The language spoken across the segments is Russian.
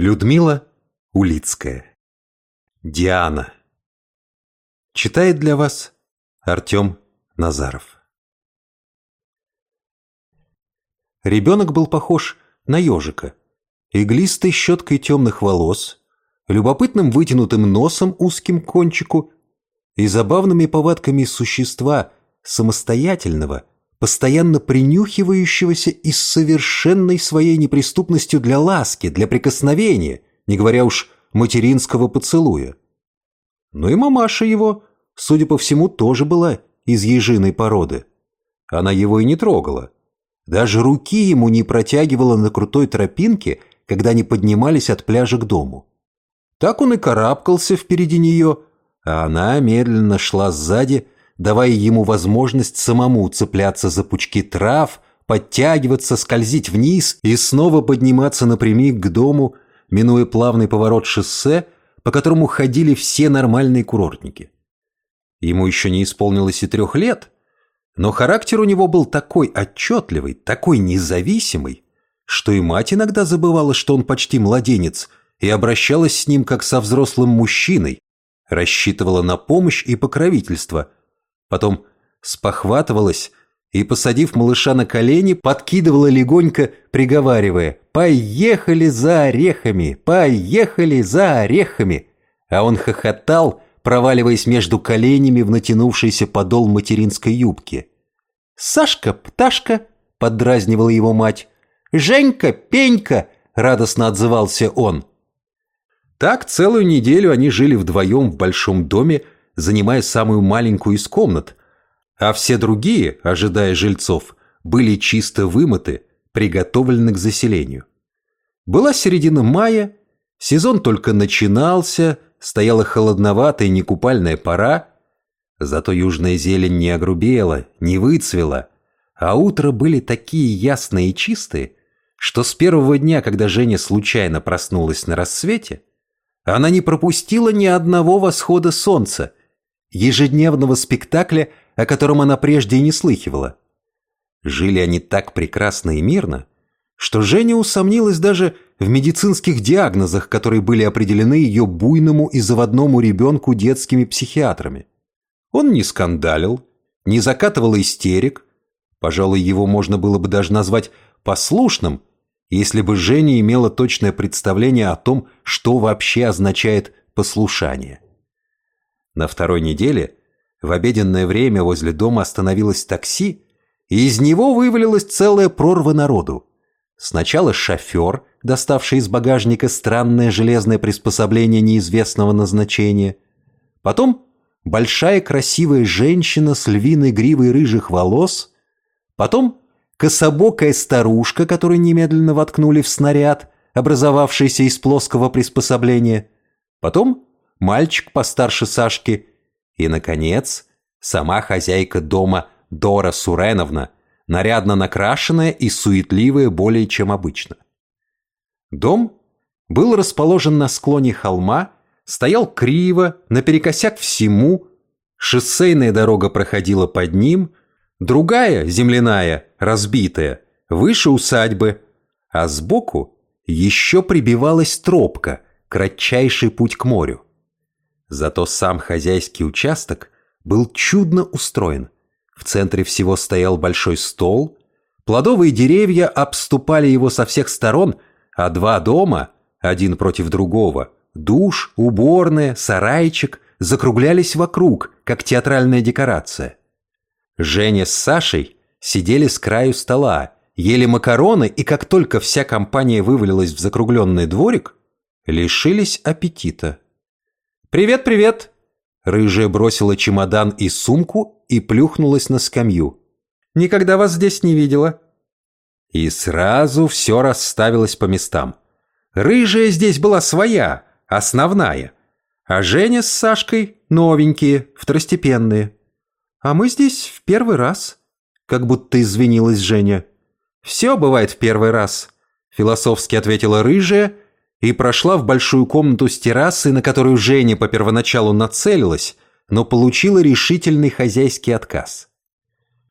Людмила Улицкая. Диана. Читает для вас Артем Назаров. Ребенок был похож на ежика. Иглистой щеткой темных волос, любопытным вытянутым носом узким кончику и забавными повадками существа самостоятельного, постоянно принюхивающегося и с совершенной своей неприступностью для ласки, для прикосновения, не говоря уж материнского поцелуя. Но и мамаша его, судя по всему, тоже была из ежиной породы. Она его и не трогала. Даже руки ему не протягивала на крутой тропинке, когда они поднимались от пляжа к дому. Так он и карабкался впереди нее, а она медленно шла сзади, давая ему возможность самому цепляться за пучки трав, подтягиваться, скользить вниз и снова подниматься напрямик к дому, минуя плавный поворот шоссе, по которому ходили все нормальные курортники. Ему еще не исполнилось и трех лет, но характер у него был такой отчетливый, такой независимый, что и мать иногда забывала, что он почти младенец, и обращалась с ним как со взрослым мужчиной, рассчитывала на помощь и покровительство – Потом спохватывалась и, посадив малыша на колени, подкидывала легонько, приговаривая «Поехали за орехами! Поехали за орехами!» А он хохотал, проваливаясь между коленями в натянувшийся подол материнской юбки. «Сашка, пташка!» — поддразнивала его мать. «Женька, пенька!» — радостно отзывался он. Так целую неделю они жили вдвоем в большом доме, занимая самую маленькую из комнат, а все другие, ожидая жильцов, были чисто вымыты, приготовлены к заселению. Была середина мая, сезон только начинался, стояла холодноватая некупальная пора, зато южная зелень не огрубела, не выцвела, а утро были такие ясные и чистые, что с первого дня, когда Женя случайно проснулась на рассвете, она не пропустила ни одного восхода солнца – ежедневного спектакля, о котором она прежде и не слыхивала. Жили они так прекрасно и мирно, что Женя усомнилась даже в медицинских диагнозах, которые были определены ее буйному и заводному ребенку детскими психиатрами. Он не скандалил, не закатывал истерик, пожалуй, его можно было бы даже назвать послушным, если бы Женя имела точное представление о том, что вообще означает послушание. На второй неделе в обеденное время возле дома остановилось такси, и из него вывалилась целая прорва народу. Сначала шофер, доставший из багажника странное железное приспособление неизвестного назначения. Потом большая красивая женщина с львиной гривой рыжих волос. Потом кособокая старушка, которую немедленно воткнули в снаряд, образовавшийся из плоского приспособления. Потом мальчик постарше Сашки и, наконец, сама хозяйка дома Дора Суреновна, нарядно накрашенная и суетливая более чем обычно. Дом был расположен на склоне холма, стоял криво, наперекосяк всему, шоссейная дорога проходила под ним, другая, земляная, разбитая, выше усадьбы, а сбоку еще прибивалась тропка, кратчайший путь к морю. Зато сам хозяйский участок был чудно устроен. В центре всего стоял большой стол, плодовые деревья обступали его со всех сторон, а два дома, один против другого, душ, уборная, сарайчик, закруглялись вокруг, как театральная декорация. Женя с Сашей сидели с краю стола, ели макароны, и как только вся компания вывалилась в закругленный дворик, лишились аппетита. «Привет, привет!» Рыжая бросила чемодан и сумку и плюхнулась на скамью. «Никогда вас здесь не видела». И сразу все расставилось по местам. Рыжая здесь была своя, основная. А Женя с Сашкой новенькие, второстепенные. А мы здесь в первый раз. Как будто извинилась Женя. «Все бывает в первый раз», — философски ответила Рыжая — и прошла в большую комнату с террасы, на которую Женя по первоначалу нацелилась, но получила решительный хозяйский отказ.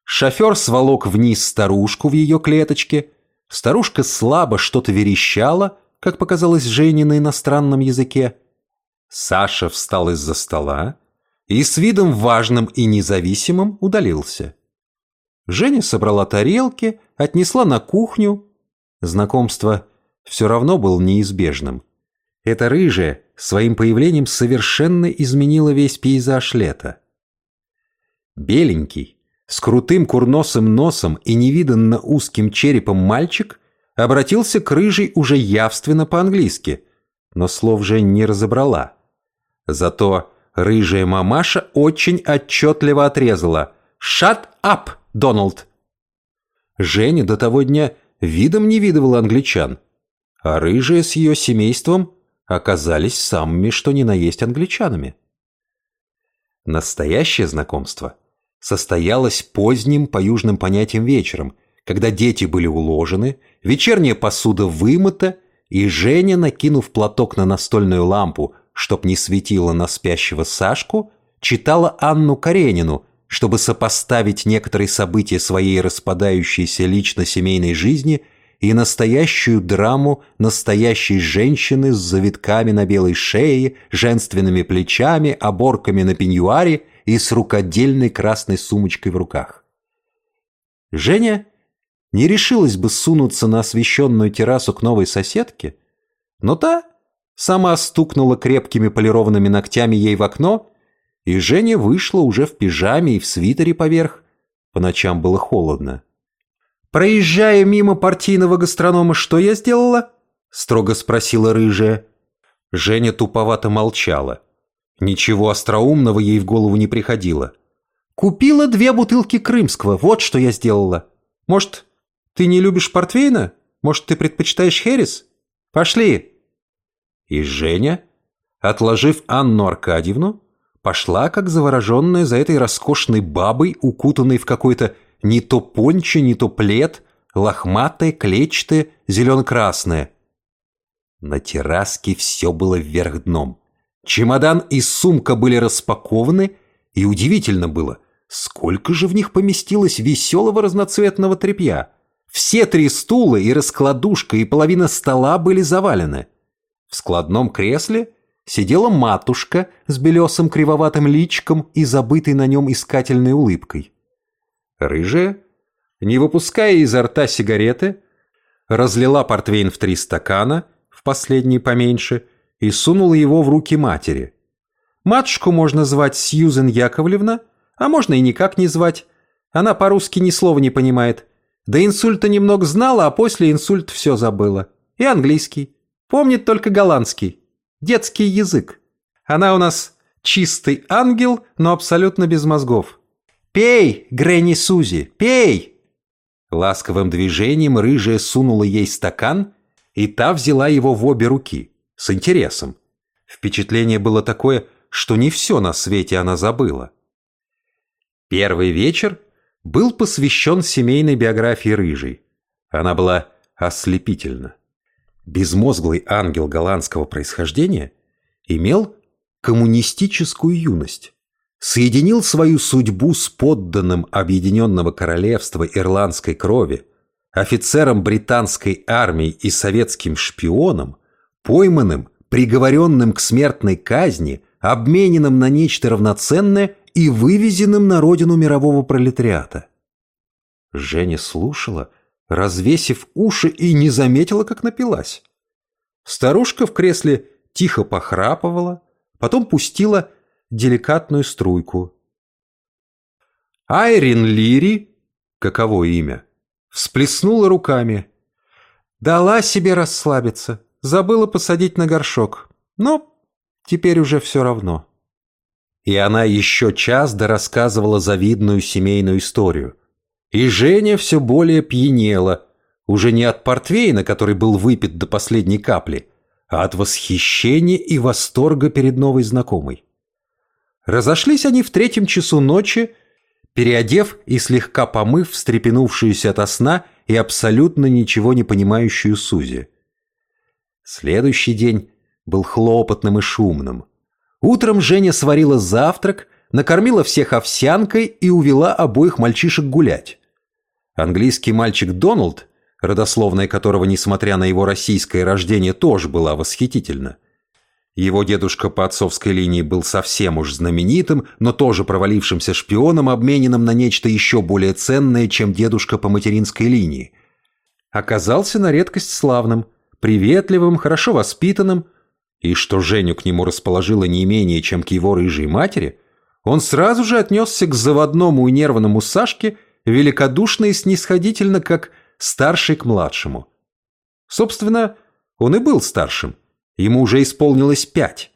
Шофер сволок вниз старушку в ее клеточке, старушка слабо что-то верещала, как показалось Жене на иностранном языке. Саша встал из-за стола и с видом важным и независимым удалился. Женя собрала тарелки, отнесла на кухню. Знакомство все равно было неизбежным. Эта рыжая своим появлением совершенно изменила весь пейзаж лета. Беленький, с крутым курносым носом и невиданно узким черепом мальчик обратился к рыжей уже явственно по-английски, но слов же не разобрала. Зато рыжая мамаша очень отчетливо отрезала «Shut up, Дональд!». Женя до того дня видом не видывала англичан, а рыжая с ее семейством оказались самыми что ни на есть англичанами. Настоящее знакомство состоялось поздним по южным понятиям вечером, когда дети были уложены, вечерняя посуда вымыта, и Женя, накинув платок на настольную лампу, чтоб не светило на спящего Сашку, читала Анну Каренину, чтобы сопоставить некоторые события своей распадающейся лично-семейной жизни и настоящую драму настоящей женщины с завитками на белой шее, женственными плечами, оборками на пеньюаре и с рукодельной красной сумочкой в руках. Женя не решилась бы сунуться на освещенную террасу к новой соседке, но та сама стукнула крепкими полированными ногтями ей в окно, и Женя вышла уже в пижаме и в свитере поверх. По ночам было холодно. «Проезжая мимо партийного гастронома, что я сделала?» — строго спросила рыжая. Женя туповато молчала. Ничего остроумного ей в голову не приходило. «Купила две бутылки крымского, вот что я сделала. Может, ты не любишь портвейна? Может, ты предпочитаешь херес? Пошли!» И Женя, отложив Анну Аркадьевну, пошла, как завороженная за этой роскошной бабой, укутанной в какой-то не то пончо, не то плед, лохматое, клетчатое, зелено-красное. На терраске все было вверх дном. Чемодан и сумка были распакованы, и удивительно было, сколько же в них поместилось веселого разноцветного тряпья. Все три стула и раскладушка, и половина стола были завалены. В складном кресле сидела матушка с белесым кривоватым личиком и забытой на нем искательной улыбкой. Рыжая, не выпуская изо рта сигареты, разлила портвейн в три стакана, в последний поменьше, и сунула его в руки матери. Матушку можно звать Сьюзен Яковлевна, а можно и никак не звать. Она по-русски ни слова не понимает. До инсульта немного знала, а после инсульта все забыла. И английский. Помнит только голландский. Детский язык. Она у нас чистый ангел, но абсолютно без мозгов. «Пей, Грэнни Сузи, пей!» Ласковым движением рыжая сунула ей стакан, и та взяла его в обе руки, с интересом. Впечатление было такое, что не все на свете она забыла. Первый вечер был посвящен семейной биографии рыжей. Она была ослепительна безмозглый ангел голландского происхождения, имел коммунистическую юность, соединил свою судьбу с подданным Объединенного Королевства ирландской крови, офицером британской армии и советским шпионом, пойманным, приговоренным к смертной казни, обмененным на нечто равноценное и вывезенным на родину мирового пролетариата. Женя слушала, развесив уши и не заметила, как напилась. Старушка в кресле тихо похрапывала, потом пустила деликатную струйку. Айрин Лири, каково имя, всплеснула руками. Дала себе расслабиться, забыла посадить на горшок. Но теперь уже все равно. И она еще час дорассказывала завидную семейную историю – и Женя все более пьянела, уже не от портвейна, который был выпит до последней капли, а от восхищения и восторга перед новой знакомой. Разошлись они в третьем часу ночи, переодев и слегка помыв встрепенувшуюся ото сна и абсолютно ничего не понимающую Сузи. Следующий день был хлопотным и шумным. Утром Женя сварила завтрак, накормила всех овсянкой и увела обоих мальчишек гулять. Английский мальчик Дональд родословная которого, несмотря на его российское рождение, тоже была восхитительна. Его дедушка по отцовской линии был совсем уж знаменитым, но тоже провалившимся шпионом, обмененным на нечто еще более ценное, чем дедушка по материнской линии. Оказался на редкость славным, приветливым, хорошо воспитанным, и что Женю к нему расположило не менее, чем к его рыжей матери, он сразу же отнесся к заводному и нервному Сашке великодушно и снисходительно, как старший к младшему. Собственно, он и был старшим. Ему уже исполнилось пять.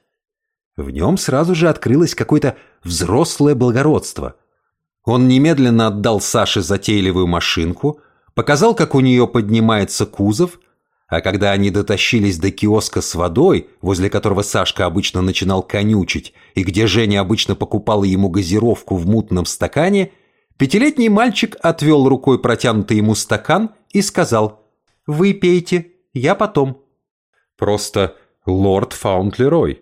В нем сразу же открылось какое-то взрослое благородство. Он немедленно отдал Саше затейливую машинку, показал, как у нее поднимается кузов, а когда они дотащились до киоска с водой, возле которого Сашка обычно начинал конючить, и где Женя обычно покупала ему газировку в мутном стакане, Пятилетний мальчик отвел рукой протянутый ему стакан и сказал «Вы пейте, я потом». Просто лорд Фаунтлерой.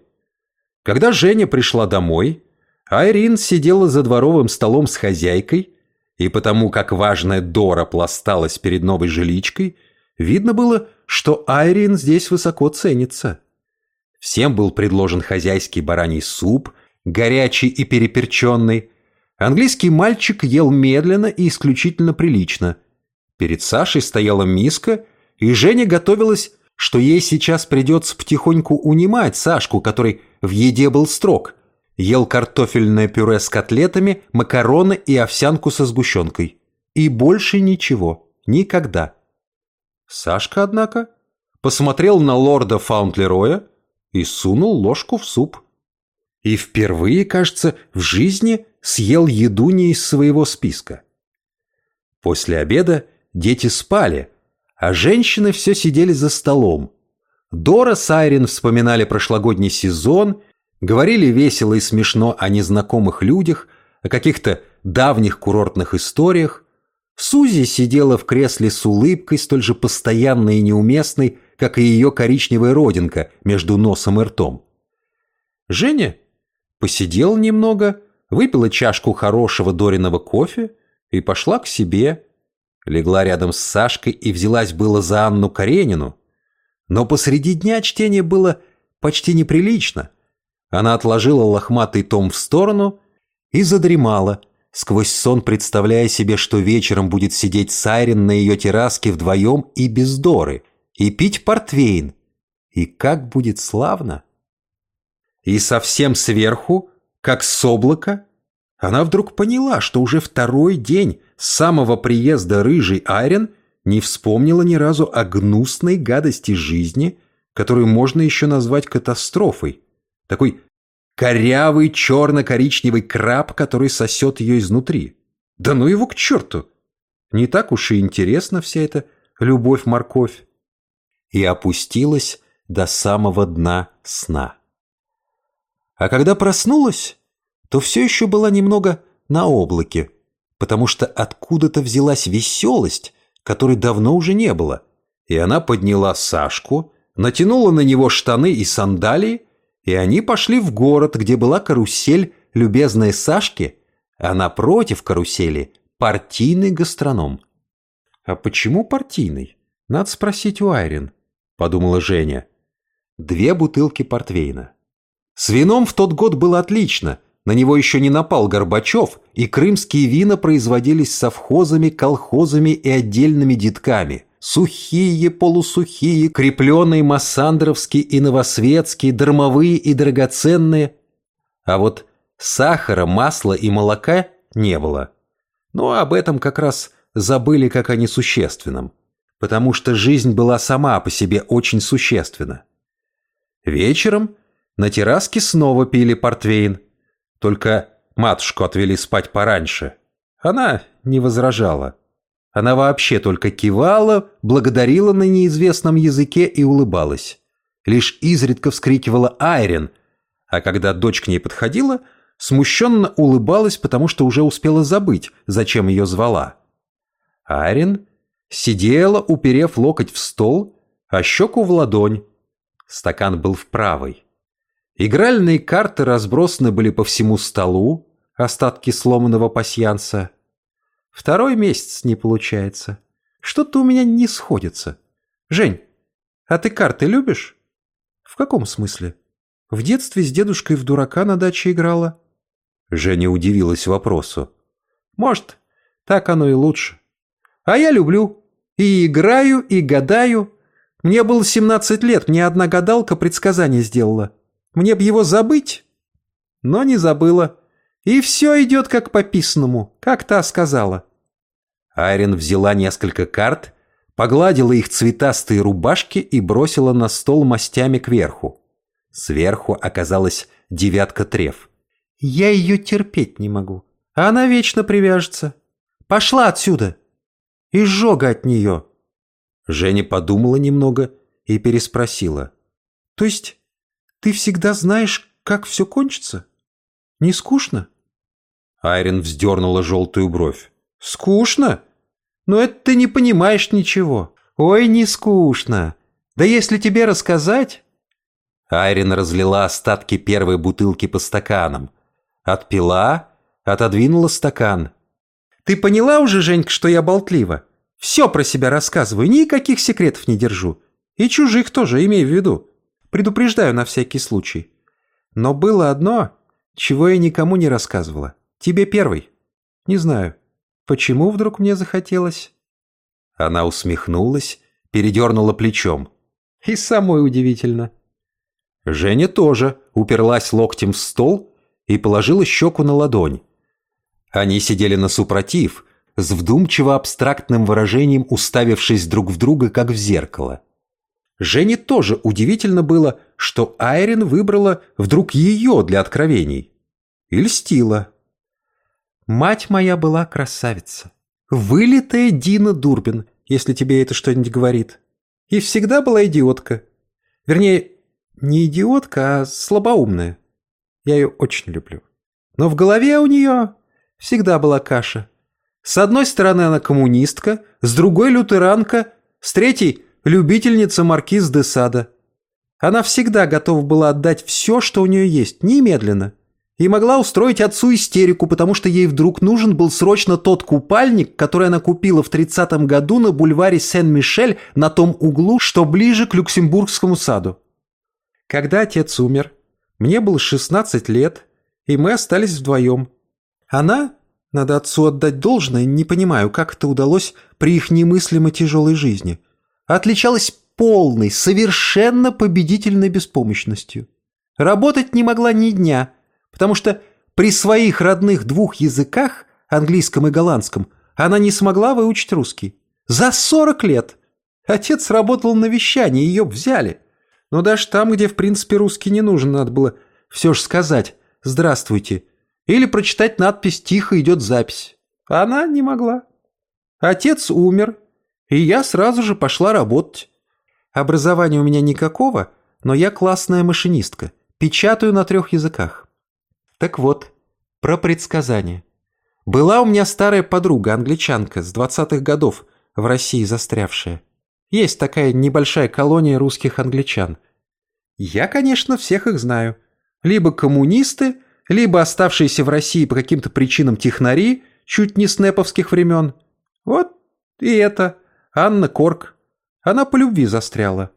Когда Женя пришла домой, Айрин сидела за дворовым столом с хозяйкой, и потому как важная Дора пласталась перед новой жиличкой, видно было, что Айрин здесь высоко ценится. Всем был предложен хозяйский бараний суп, горячий и переперченный, Английский мальчик ел медленно и исключительно прилично. Перед Сашей стояла миска, и Женя готовилась, что ей сейчас придется потихоньку унимать Сашку, который в еде был строг. Ел картофельное пюре с котлетами, макароны и овсянку со сгущенкой. И больше ничего. Никогда. Сашка, однако, посмотрел на лорда Фаунтлероя и сунул ложку в суп. И впервые, кажется, в жизни съел еду не из своего списка. После обеда дети спали, а женщины все сидели за столом. Дора с Айрин вспоминали прошлогодний сезон, говорили весело и смешно о незнакомых людях, о каких-то давних курортных историях. Сузи сидела в кресле с улыбкой, столь же постоянной и неуместной, как и ее коричневая родинка между носом и ртом. Женя посидел немного, выпила чашку хорошего Дориного кофе и пошла к себе. Легла рядом с Сашкой и взялась было за Анну Каренину. Но посреди дня чтение было почти неприлично. Она отложила лохматый том в сторону и задремала, сквозь сон представляя себе, что вечером будет сидеть Сайрин на ее терраске вдвоем и без Доры, и пить портвейн. И как будет славно! И совсем сверху как с облака, она вдруг поняла, что уже второй день с самого приезда рыжий Айрен не вспомнила ни разу о гнусной гадости жизни, которую можно еще назвать катастрофой. Такой корявый черно-коричневый краб, который сосет ее изнутри. Да ну его к черту! Не так уж и интересна вся эта любовь-морковь. И опустилась до самого дна сна. А когда проснулась, то все еще была немного на облаке, потому что откуда-то взялась веселость, которой давно уже не было. И она подняла Сашку, натянула на него штаны и сандалии, и они пошли в город, где была карусель любезной Сашки, а напротив карусели партийный гастроном. «А почему партийный? Надо спросить у Айрин», — подумала Женя. Две бутылки портвейна. С вином в тот год было отлично. На него еще не напал Горбачев, и крымские вина производились совхозами, колхозами и отдельными детками. Сухие, полусухие, крепленные массандровские и новосветские, дармовые и драгоценные. А вот сахара, масла и молока не было. Но об этом как раз забыли как о несущественном. Потому что жизнь была сама по себе очень существенна. Вечером на терраске снова пили портвейн. Только матушку отвели спать пораньше. Она не возражала. Она вообще только кивала, благодарила на неизвестном языке и улыбалась. Лишь изредка вскрикивала «Айрен», а когда дочь к ней подходила, смущенно улыбалась, потому что уже успела забыть, зачем ее звала. Айрен сидела, уперев локоть в стол, а щеку в ладонь. Стакан был в правой. Игральные карты разбросаны были по всему столу, остатки сломанного пасьянса. Второй месяц не получается. Что-то у меня не сходится. Жень, а ты карты любишь? В каком смысле? В детстве с дедушкой в дурака на даче играла. Женя удивилась вопросу. Может, так оно и лучше. А я люблю. И играю, и гадаю. Мне было 17 лет, мне одна гадалка предсказание сделала. Мне б его забыть, но не забыла. И все идет как по писанному, как та сказала. Айрин взяла несколько карт, погладила их цветастые рубашки и бросила на стол мастями кверху. Сверху оказалась девятка треф. «Я ее терпеть не могу. Она вечно привяжется. Пошла отсюда!» «Изжога от нее!» Женя подумала немного и переспросила. «То есть ты всегда знаешь, как все кончится? Не скучно?» Айрин вздернула желтую бровь. «Скучно? Но это ты не понимаешь ничего. Ой, не скучно. Да если тебе рассказать...» Айрин разлила остатки первой бутылки по стаканам. Отпила, отодвинула стакан. «Ты поняла уже, Женька, что я болтлива? Все про себя рассказываю, никаких секретов не держу. И чужих тоже, имею в виду. Предупреждаю на всякий случай. Но было одно, чего я никому не рассказывала. Тебе первый. Не знаю, почему вдруг мне захотелось?» Она усмехнулась, передернула плечом. «И самой удивительно». Женя тоже уперлась локтем в стол и положила щеку на ладонь. Они сидели на супротив, с вдумчиво-абстрактным выражением уставившись друг в друга, как в зеркало. Жене тоже удивительно было, что Айрин выбрала вдруг ее для откровений. И льстила. «Мать моя была красавица. Вылитая Дина Дурбин, если тебе это что-нибудь говорит. И всегда была идиотка. Вернее, не идиотка, а слабоумная. Я ее очень люблю. Но в голове у нее всегда была каша. С одной стороны она коммунистка, с другой лютеранка, с третьей любительница маркиз де Сада. Она всегда готова была отдать все, что у нее есть, немедленно. И могла устроить отцу истерику, потому что ей вдруг нужен был срочно тот купальник, который она купила в 30-м году на бульваре Сен-Мишель на том углу, что ближе к Люксембургскому саду. Когда отец умер, мне было 16 лет, и мы остались вдвоем. Она, надо отцу отдать должное, не понимаю, как это удалось при их немыслимо тяжелой жизни – отличалась полной, совершенно победительной беспомощностью. Работать не могла ни дня, потому что при своих родных двух языках, английском и голландском, она не смогла выучить русский. За 40 лет! Отец работал на вещании, ее взяли. Но даже там, где в принципе русский не нужен, надо было все же сказать «Здравствуйте» или прочитать надпись «Тихо идет запись». Она не могла. Отец умер, и я сразу же пошла работать. Образования у меня никакого, но я классная машинистка. Печатаю на трех языках. Так вот, про предсказания. Была у меня старая подруга, англичанка, с двадцатых годов, в России застрявшая. Есть такая небольшая колония русских англичан. Я, конечно, всех их знаю. Либо коммунисты, либо оставшиеся в России по каким-то причинам технари, чуть не с неповских времен. Вот и это – Анна Корк. Она по любви застряла.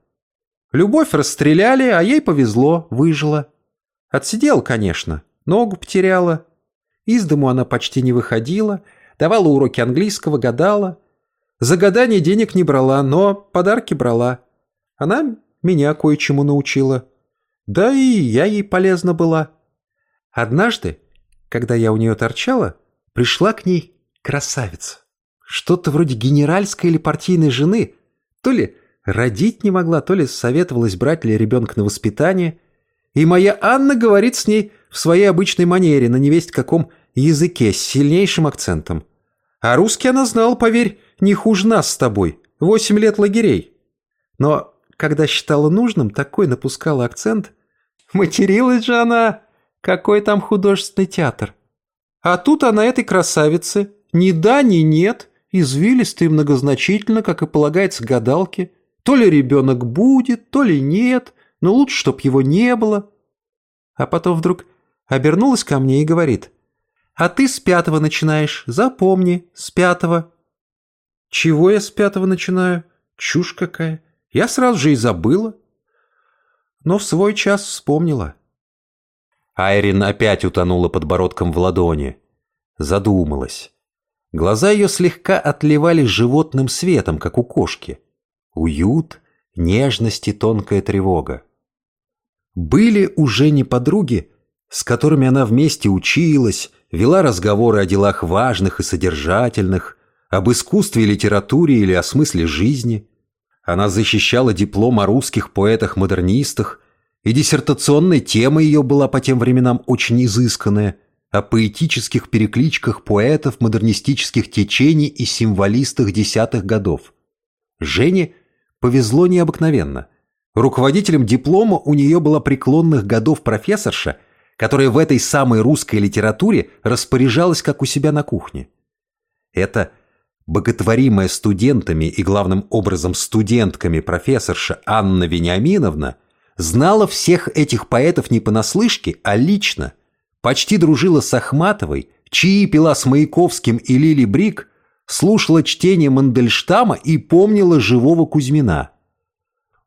Любовь расстреляли, а ей повезло, выжила. Отсидела, конечно, ногу потеряла. Из дому она почти не выходила, давала уроки английского, гадала. За гадание денег не брала, но подарки брала. Она меня кое-чему научила. Да и я ей полезна была. Однажды, когда я у нее торчала, пришла к ней красавица. Что-то вроде генеральской или партийной жены. То ли родить не могла, то ли советовалась брать ли ребенка на воспитание. И моя Анна говорит с ней в своей обычной манере, на невесть каком языке, с сильнейшим акцентом. А русский она знала, поверь, не хуже нас с тобой. Восемь лет лагерей. Но когда считала нужным, такой напускала акцент. Материлась же она. Какой там художественный театр. А тут она этой красавице. Ни да, ни нет извилисто и многозначительно, как и полагается гадалке. То ли ребенок будет, то ли нет, но лучше, чтоб его не было. А потом вдруг обернулась ко мне и говорит, «А ты с пятого начинаешь, запомни, с пятого». Чего я с пятого начинаю? Чушь какая. Я сразу же и забыла. Но в свой час вспомнила. Айрин опять утонула подбородком в ладони. Задумалась. Глаза ее слегка отливали животным светом, как у кошки. Уют, нежность и тонкая тревога. Были уже не подруги, с которыми она вместе училась, вела разговоры о делах важных и содержательных, об искусстве литературе или о смысле жизни. Она защищала диплом о русских поэтах-модернистах, и диссертационная тема ее была по тем временам очень изысканная – о поэтических перекличках поэтов модернистических течений и символистах десятых годов. Жене повезло необыкновенно. Руководителем диплома у нее была преклонных годов профессорша, которая в этой самой русской литературе распоряжалась как у себя на кухне. Это боготворимая студентами и главным образом студентками профессорша Анна Вениаминовна знала всех этих поэтов не понаслышке, а лично – почти дружила с Ахматовой, чаи пила с Маяковским и Лили Брик, слушала чтение Мандельштама и помнила живого Кузьмина.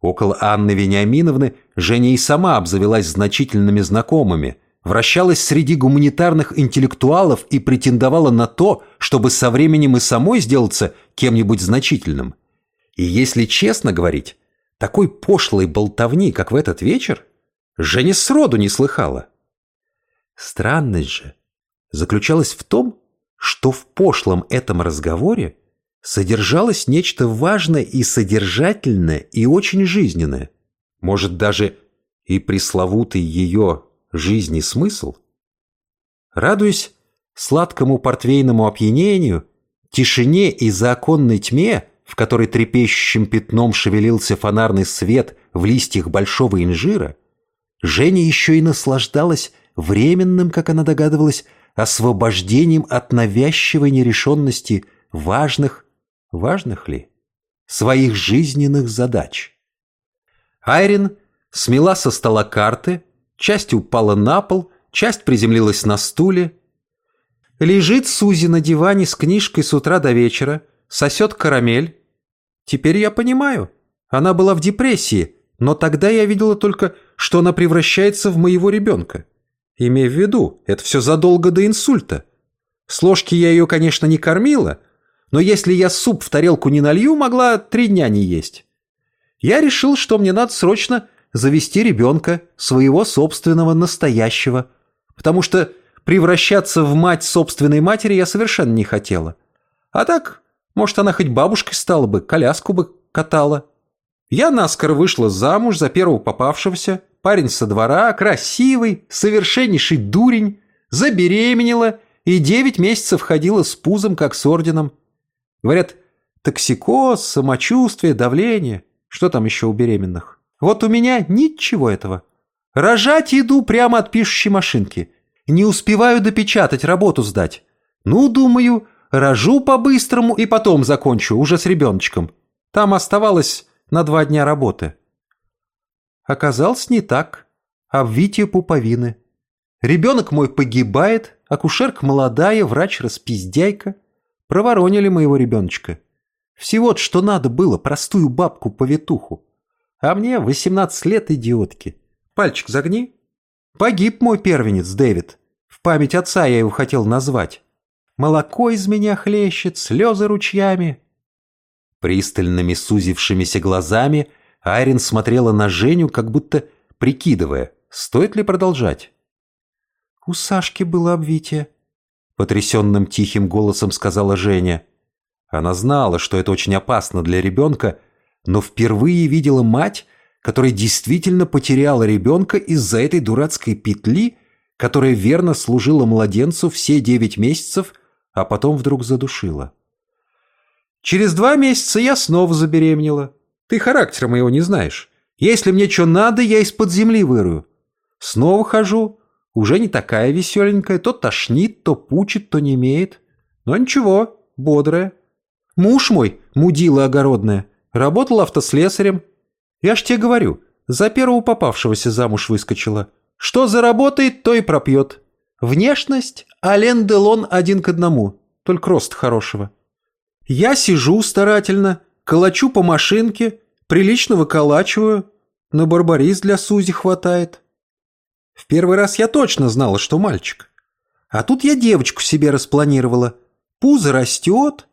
Около Анны Вениаминовны Женя и сама обзавелась значительными знакомыми, вращалась среди гуманитарных интеллектуалов и претендовала на то, чтобы со временем и самой сделаться кем-нибудь значительным. И если честно говорить, такой пошлой болтовни, как в этот вечер, Женя сроду не слыхала. Странность же заключалась в том, что в пошлом этом разговоре содержалось нечто важное и содержательное и очень жизненное. Может, даже и пресловутый ее жизни смысл? Радуясь сладкому портвейному опьянению, тишине и законной тьме, в которой трепещущим пятном шевелился фонарный свет в листьях большого инжира, Женя еще и наслаждалась временным, как она догадывалась, освобождением от навязчивой нерешенности важных, важных ли, своих жизненных задач. Айрин смела со стола карты, часть упала на пол, часть приземлилась на стуле. Лежит Сузи на диване с книжкой с утра до вечера, сосет карамель. Теперь я понимаю, она была в депрессии, но тогда я видела только, что она превращается в моего ребенка. Имей в виду, это все задолго до инсульта. С ложки я ее, конечно, не кормила, но если я суп в тарелку не налью, могла три дня не есть. Я решил, что мне надо срочно завести ребенка, своего собственного, настоящего, потому что превращаться в мать собственной матери я совершенно не хотела. А так, может, она хоть бабушкой стала бы, коляску бы катала. Я наскоро вышла замуж за первого попавшегося, Парень со двора, красивый, совершеннейший дурень, забеременела и девять месяцев ходила с пузом, как с орденом. Говорят, токсикоз, самочувствие, давление. Что там еще у беременных? Вот у меня ничего этого. Рожать иду прямо от пишущей машинки. Не успеваю допечатать, работу сдать. Ну, думаю, рожу по-быстрому и потом закончу, уже с ребеночком. Там оставалось на два дня работы. Оказалось не так. Обвитие пуповины. Ребенок мой погибает, акушерка молодая, врач распиздяйка. Проворонили моего ребеночка. Всего-то, что надо было, простую бабку-повитуху. А мне 18 лет идиотки. Пальчик загни. Погиб мой первенец, Дэвид. В память отца я его хотел назвать. Молоко из меня хлещет, слезы ручьями. Пристальными сузившимися глазами – Айрин смотрела на Женю, как будто прикидывая, стоит ли продолжать. «У Сашки было обвитие», — потрясенным тихим голосом сказала Женя. Она знала, что это очень опасно для ребенка, но впервые видела мать, которая действительно потеряла ребенка из-за этой дурацкой петли, которая верно служила младенцу все девять месяцев, а потом вдруг задушила. «Через два месяца я снова забеременела», ты характера моего не знаешь. Если мне что надо, я из-под земли вырую. Снова хожу. Уже не такая веселенькая. То тошнит, то пучит, то не имеет. Но ничего, бодрая. Муж мой, мудила огородная, работал автослесарем. Я ж тебе говорю, за первого попавшегося замуж выскочила. Что заработает, то и пропьет. Внешность Ален Делон один к одному, только рост хорошего. Я сижу старательно, калачу по машинке, прилично выколачиваю, но барбарис для Сузи хватает. В первый раз я точно знала, что мальчик. А тут я девочку себе распланировала. Пузо растет,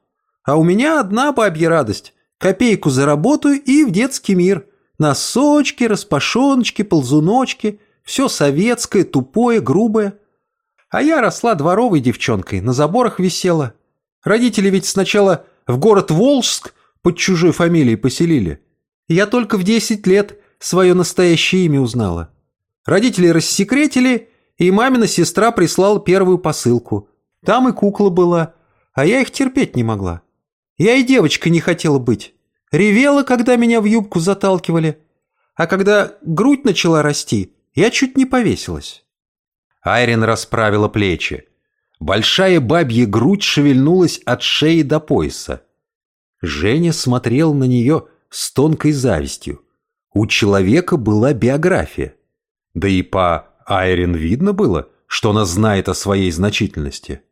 а у меня одна бабья радость. Копейку заработаю и в детский мир. Носочки, распашоночки, ползуночки. Все советское, тупое, грубое. А я росла дворовой девчонкой, на заборах висела. Родители ведь сначала в город Волжск под чужой фамилией поселили. Я только в 10 лет свое настоящее имя узнала. Родители рассекретили, и мамина сестра прислала первую посылку. Там и кукла была, а я их терпеть не могла. Я и девочкой не хотела быть. Ревела, когда меня в юбку заталкивали. А когда грудь начала расти, я чуть не повесилась. Айрин расправила плечи. Большая бабья грудь шевельнулась от шеи до пояса. Женя смотрел на нее с тонкой завистью. У человека была биография. Да и по Айрин видно было, что она знает о своей значительности.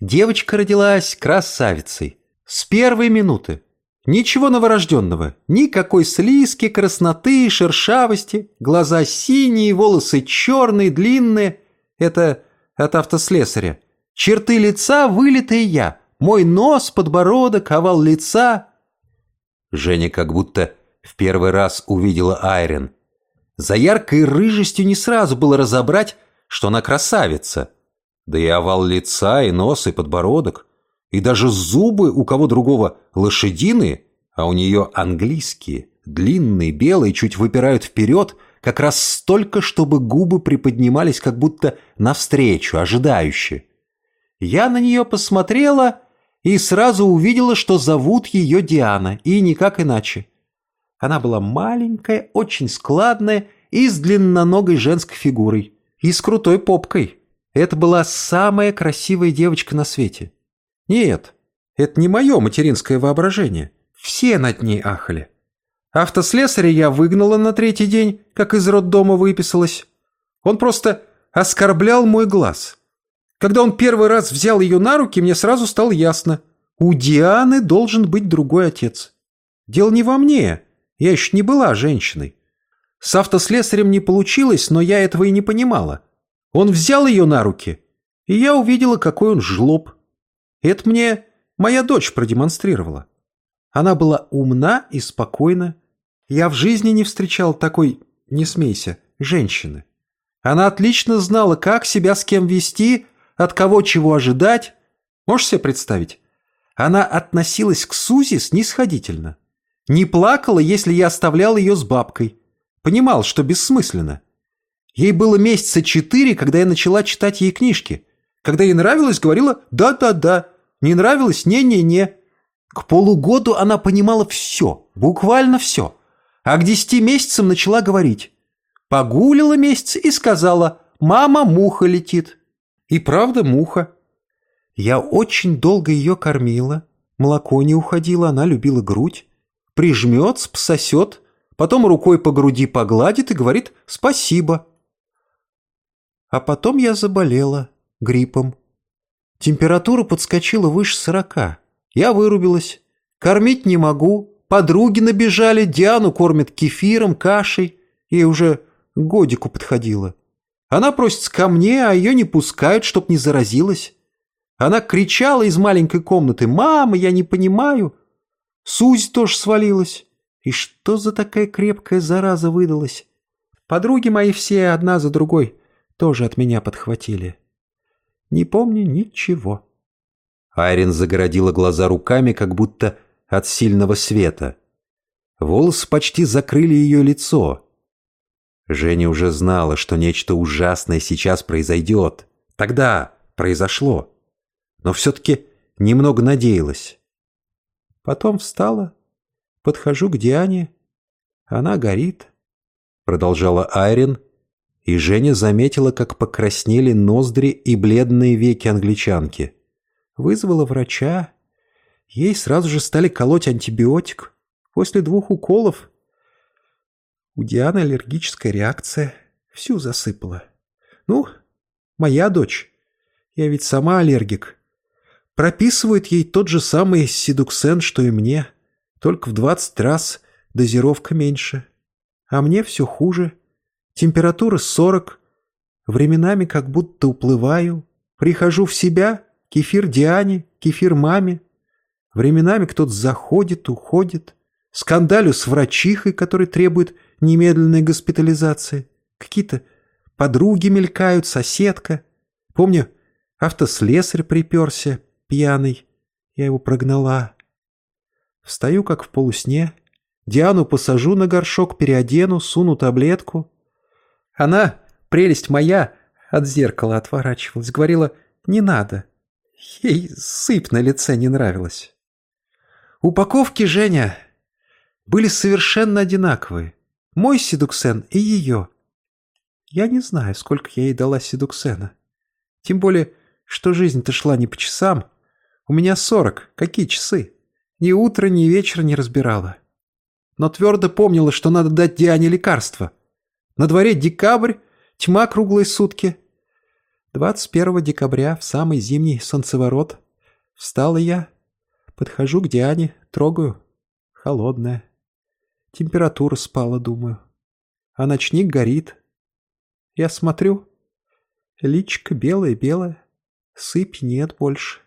Девочка родилась красавицей. С первой минуты. Ничего новорожденного. Никакой слизки, красноты, шершавости. Глаза синие, волосы черные, длинные. Это от автослесаря. Черты лица вылитые я. Мой нос, подбородок, овал лица. Женя как будто в первый раз увидела Айрин. За яркой рыжестью не сразу было разобрать, что она красавица. Да и овал лица, и нос, и подбородок. И даже зубы у кого другого лошадиные, а у нее английские, длинные, белые, чуть выпирают вперед, как раз столько, чтобы губы приподнимались как будто навстречу, ожидающе. Я на нее посмотрела и сразу увидела, что зовут ее Диана, и никак иначе. Она была маленькая, очень складная и с длинноногой женской фигурой, и с крутой попкой. Это была самая красивая девочка на свете. Нет, это не мое материнское воображение. Все над ней ахали. Автослесаря я выгнала на третий день, как из роддома выписалась. Он просто оскорблял мой глаз. Когда он первый раз взял ее на руки, мне сразу стало ясно. У Дианы должен быть другой отец. Дело не во мне, я еще не была женщиной. С автослесарем не получилось, но я этого и не понимала. Он взял ее на руки, и я увидела, какой он жлоб. Это мне моя дочь продемонстрировала. Она была умна и спокойна. Я в жизни не встречал такой, не смейся, женщины. Она отлично знала, как себя с кем вести, от кого чего ожидать. Можешь себе представить? Она относилась к Сузи снисходительно. Не плакала, если я оставлял ее с бабкой. Понимал, что бессмысленно. Ей было месяца четыре, когда я начала читать ей книжки. Когда ей нравилось, говорила «да-да-да». Не нравилось «не-не-не». К полугоду она понимала все, буквально все. А к десяти месяцам начала говорить. Погулила месяц и сказала «мама, муха летит». И правда муха. Я очень долго ее кормила. Молоко не уходило, она любила грудь прижмет, пососет, потом рукой по груди погладит и говорит «спасибо». А потом я заболела гриппом. Температура подскочила выше сорока. Я вырубилась. Кормить не могу. Подруги набежали, Диану кормят кефиром, кашей. Ей уже годику подходила. Она просится ко мне, а ее не пускают, чтоб не заразилась. Она кричала из маленькой комнаты «Мама, я не понимаю!» Сузь тоже свалилась. И что за такая крепкая зараза выдалась? Подруги мои все одна за другой тоже от меня подхватили. Не помню ничего. Айрин загородила глаза руками, как будто от сильного света. Волосы почти закрыли ее лицо. Женя уже знала, что нечто ужасное сейчас произойдет. Тогда произошло. Но все-таки немного надеялась. Потом встала, подхожу к Диане. Она горит. Продолжала Айрин, и Женя заметила, как покраснели ноздри и бледные веки англичанки. Вызвала врача. Ей сразу же стали колоть антибиотик. После двух уколов у Дианы аллергическая реакция. Всю засыпала. Ну, моя дочь. Я ведь сама аллергик. Прописывают ей тот же самый седуксен, что и мне, только в двадцать раз дозировка меньше. А мне все хуже. Температура сорок. Временами как будто уплываю. Прихожу в себя, кефир Диане, кефир маме. Временами кто-то заходит, уходит. Скандалю с врачихой, который требует немедленной госпитализации. Какие-то подруги мелькают, соседка. Помню, автослесарь приперся, пьяный. Я его прогнала. Встаю, как в полусне. Диану посажу на горшок, переодену, суну таблетку. Она, прелесть моя, от зеркала отворачивалась. Говорила, не надо. Ей сыпь на лице не нравилась. Упаковки, Женя, были совершенно одинаковые. Мой седуксен и ее. Я не знаю, сколько я ей дала седуксена. Тем более, что жизнь-то шла не по часам. У меня сорок. Какие часы? Ни утро, ни вечера не разбирала. Но твердо помнила, что надо дать Диане лекарство. На дворе декабрь, тьма круглые сутки. 21 декабря, в самый зимний солнцеворот, встала я, подхожу к Диане, трогаю. Холодная. Температура спала, думаю. А ночник горит. Я смотрю. Личка белая-белая. Сыпь нет больше.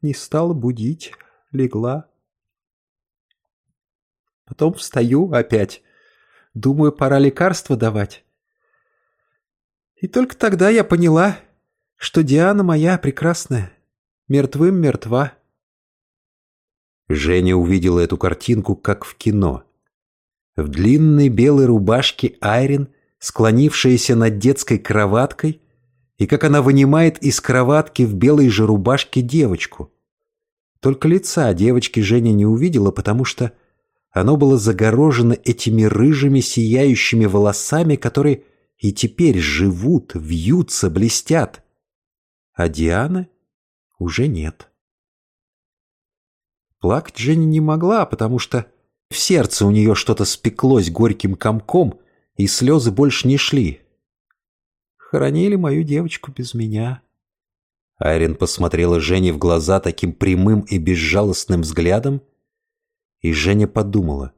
Не стала будить, легла. Потом встаю опять. Думаю, пора лекарства давать. И только тогда я поняла, что Диана моя прекрасная, мертвым мертва. Женя увидела эту картинку, как в кино. В длинной белой рубашке Айрин, склонившаяся над детской кроваткой, и как она вынимает из кроватки в белой же рубашке девочку. Только лица девочки Женя не увидела, потому что оно было загорожено этими рыжими сияющими волосами, которые и теперь живут, вьются, блестят. А Дианы уже нет. Плакать Женя не могла, потому что в сердце у нее что-то спеклось горьким комком, и слезы больше не шли. Хоронили мою девочку без меня. Айрин посмотрела Жене в глаза таким прямым и безжалостным взглядом, и Женя подумала.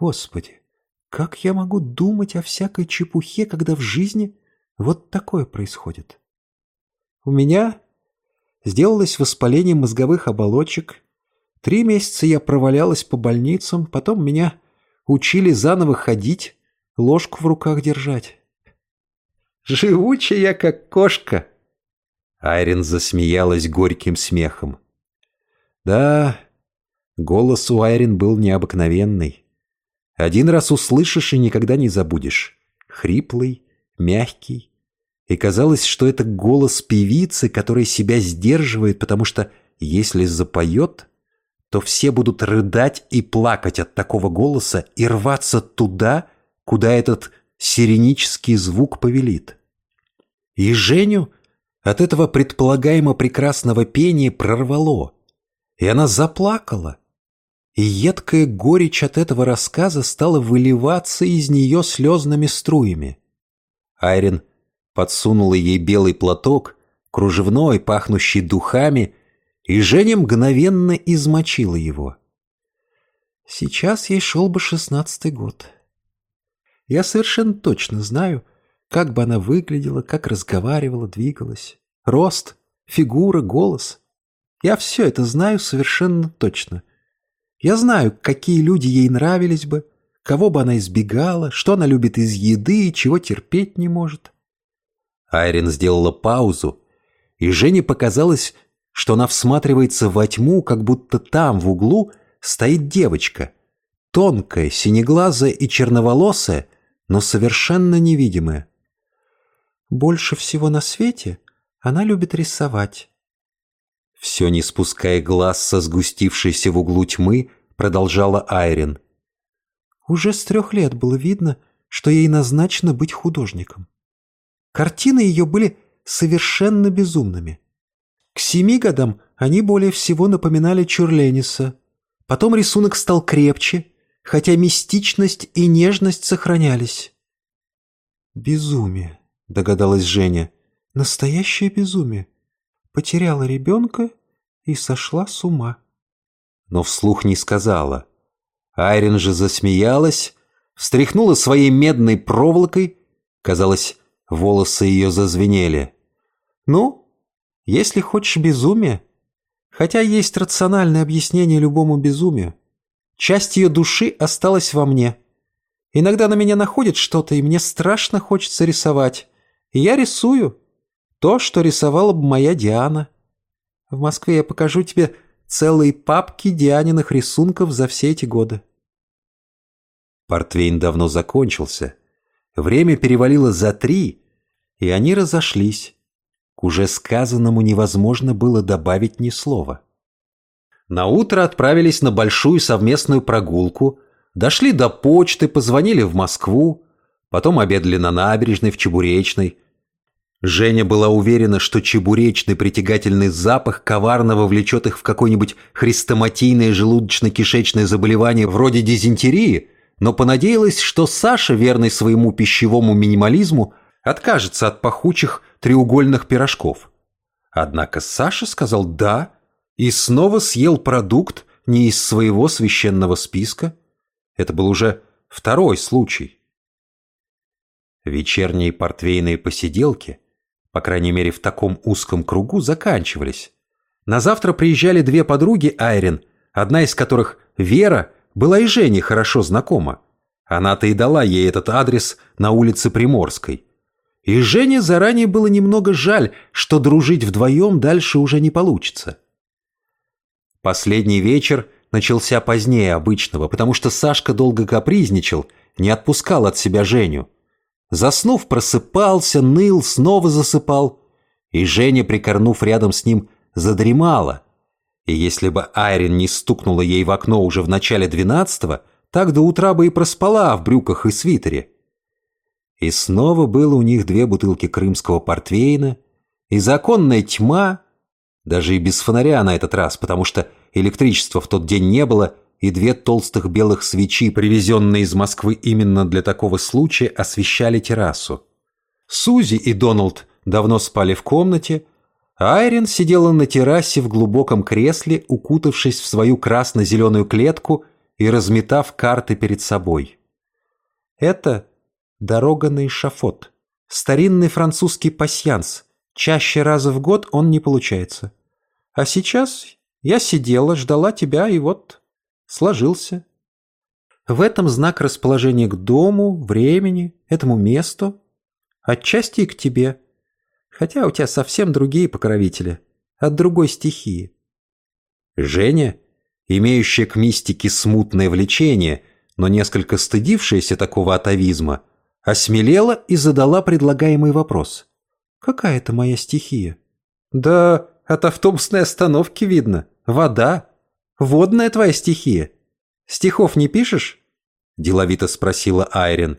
«Господи, как я могу думать о всякой чепухе, когда в жизни вот такое происходит?» У меня сделалось воспаление мозговых оболочек. Три месяца я провалялась по больницам, потом меня учили заново ходить, ложку в руках держать. Живучая, как кошка!» Айрин засмеялась горьким смехом. «Да, голос у Айрин был необыкновенный. Один раз услышишь и никогда не забудешь. Хриплый, мягкий. И казалось, что это голос певицы, которая себя сдерживает, потому что если запоет, то все будут рыдать и плакать от такого голоса и рваться туда, куда этот сиренический звук повелит. И Женю от этого предполагаемо прекрасного пения прорвало, и она заплакала. И едкая горечь от этого рассказа стала выливаться из нее слезными струями. Айрин подсунула ей белый платок, кружевной, пахнущий духами, и Женя мгновенно измочила его. Сейчас ей шел бы шестнадцатый год. Я совершенно точно знаю, как бы она выглядела, как разговаривала, двигалась. Рост, фигура, голос. Я все это знаю совершенно точно. Я знаю, какие люди ей нравились бы, кого бы она избегала, что она любит из еды и чего терпеть не может. Айрин сделала паузу, и Жене показалось, что она всматривается во тьму, как будто там, в углу, стоит девочка. Тонкая, синеглазая и черноволосая, но совершенно невидимая. Больше всего на свете она любит рисовать. Все не спуская глаз со сгустившейся в углу тьмы, продолжала Айрин. Уже с трех лет было видно, что ей назначено быть художником. Картины ее были совершенно безумными. К семи годам они более всего напоминали Чурлениса. Потом рисунок стал крепче, хотя мистичность и нежность сохранялись. Безумие догадалась Женя. Настоящее безумие. Потеряла ребенка и сошла с ума. Но вслух не сказала. Айрин же засмеялась, встряхнула своей медной проволокой. Казалось, волосы ее зазвенели. «Ну, если хочешь безумие, хотя есть рациональное объяснение любому безумию, часть ее души осталась во мне. Иногда на меня находит что-то, и мне страшно хочется рисовать. И я рисую то, что рисовала бы моя Диана. В Москве я покажу тебе целые папки Дианиных рисунков за все эти годы. Портвейн давно закончился. Время перевалило за три, и они разошлись. К уже сказанному невозможно было добавить ни слова. На утро отправились на большую совместную прогулку, дошли до почты, позвонили в Москву, потом обедали на набережной в Чебуречной. Женя была уверена, что чебуречный притягательный запах коварно вовлечет их в какое-нибудь хрестоматийное желудочно-кишечное заболевание вроде дизентерии – но понадеялась, что Саша, верный своему пищевому минимализму, откажется от пахучих треугольных пирожков. Однако Саша сказал «да» и снова съел продукт не из своего священного списка. Это был уже второй случай. Вечерние портвейные посиделки, по крайней мере в таком узком кругу, заканчивались. На завтра приезжали две подруги Айрин, одна из которых, Вера, была и Жене хорошо знакома. Она-то и дала ей этот адрес на улице Приморской. И Жене заранее было немного жаль, что дружить вдвоем дальше уже не получится. Последний вечер начался позднее обычного, потому что Сашка долго капризничал, не отпускал от себя Женю. Заснув, просыпался, ныл, снова засыпал. И Женя, прикорнув рядом с ним, задремала – и если бы Айрин не стукнула ей в окно уже в начале двенадцатого, так до утра бы и проспала в брюках и свитере. И снова было у них две бутылки крымского портвейна, и законная тьма, даже и без фонаря на этот раз, потому что электричества в тот день не было, и две толстых белых свечи, привезенные из Москвы именно для такого случая, освещали террасу. Сузи и Доналд давно спали в комнате, Айрин сидела на террасе в глубоком кресле, укутавшись в свою красно-зеленую клетку и разметав карты перед собой. Это дорога на эшафот. Старинный французский пасьянс. Чаще раза в год он не получается. А сейчас я сидела, ждала тебя, и вот сложился. В этом знак расположения к дому, времени, этому месту, отчасти и к тебе – Хотя у тебя совсем другие покровители, от другой стихии. Женя, имеющая к мистике смутное влечение, но несколько стыдившаяся такого атовизма, осмелела и задала предлагаемый вопрос. «Какая это моя стихия?» «Да от автобусной остановки видно. Вода. Водная твоя стихия. Стихов не пишешь?» Деловито спросила Айрин.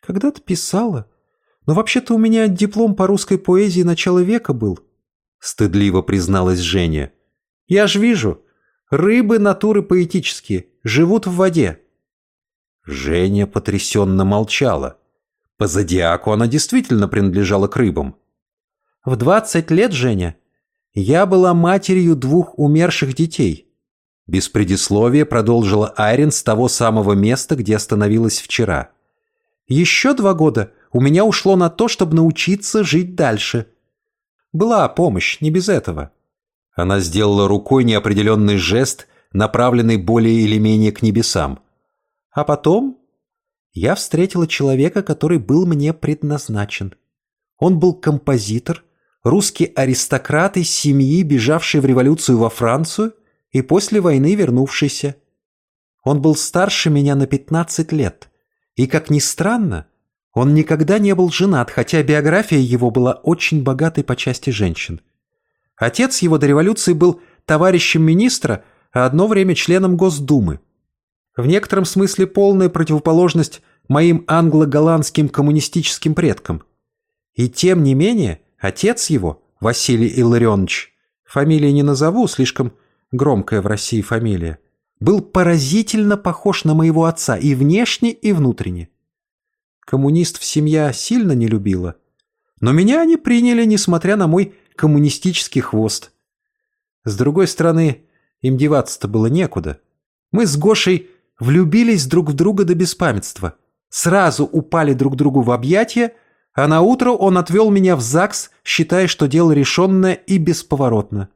«Когда-то писала. Но вообще-то у меня диплом по русской поэзии начала века был. Стыдливо призналась Женя. Я ж вижу. Рыбы натуры поэтические, живут в воде. Женя потрясенно молчала. По зодиаку она действительно принадлежала к рыбам. В двадцать лет, Женя, я была матерью двух умерших детей. Без предисловия продолжила Айрин с того самого места, где остановилась вчера. Еще два года у меня ушло на то, чтобы научиться жить дальше. Была помощь, не без этого. Она сделала рукой неопределенный жест, направленный более или менее к небесам. А потом я встретила человека, который был мне предназначен. Он был композитор, русский аристократ из семьи, бежавший в революцию во Францию и после войны вернувшийся. Он был старше меня на 15 лет. И, как ни странно, он никогда не был женат, хотя биография его была очень богатой по части женщин. Отец его до революции был товарищем министра, а одно время членом Госдумы. В некотором смысле полная противоположность моим англо-голландским коммунистическим предкам. И тем не менее, отец его, Василий Илларионович, фамилии не назову, слишком громкая в России фамилия, был поразительно похож на моего отца и внешне, и внутренне. Коммунистов семья сильно не любила. Но меня они приняли, несмотря на мой коммунистический хвост. С другой стороны, им деваться-то было некуда. Мы с Гошей влюбились друг в друга до беспамятства. Сразу упали друг другу в объятия, а на утро он отвел меня в ЗАГС, считая, что дело решенное и бесповоротно.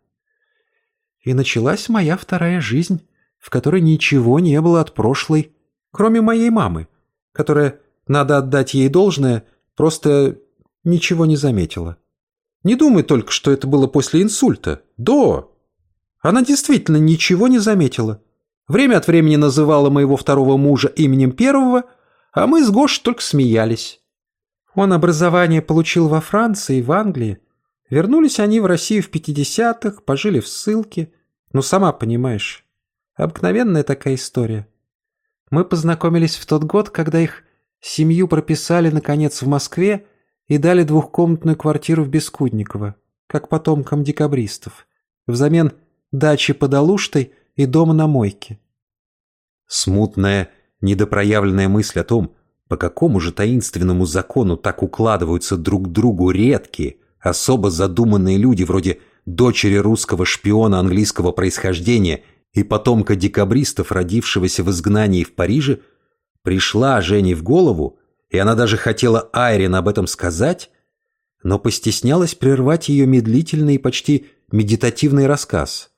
И началась моя вторая жизнь, в которой ничего не было от прошлой, кроме моей мамы, которая, надо отдать ей должное, просто ничего не заметила. Не думай только, что это было после инсульта. До. Она действительно ничего не заметила. Время от времени называла моего второго мужа именем первого, а мы с Гош только смеялись. Он образование получил во Франции и в Англии. Вернулись они в Россию в 50-х, пожили в ссылке. Ну, сама понимаешь. Обыкновенная такая история. Мы познакомились в тот год, когда их семью прописали, наконец, в Москве и дали двухкомнатную квартиру в Бескудниково, как потомкам декабристов, взамен дачи под Алуштой и дома на мойке. Смутная, недопроявленная мысль о том, по какому же таинственному закону так укладываются друг другу редкие, особо задуманные люди вроде дочери русского шпиона английского происхождения и потомка декабристов, родившегося в изгнании в Париже, пришла Жене в голову, и она даже хотела Айрин об этом сказать, но постеснялась прервать ее медлительный и почти медитативный рассказ.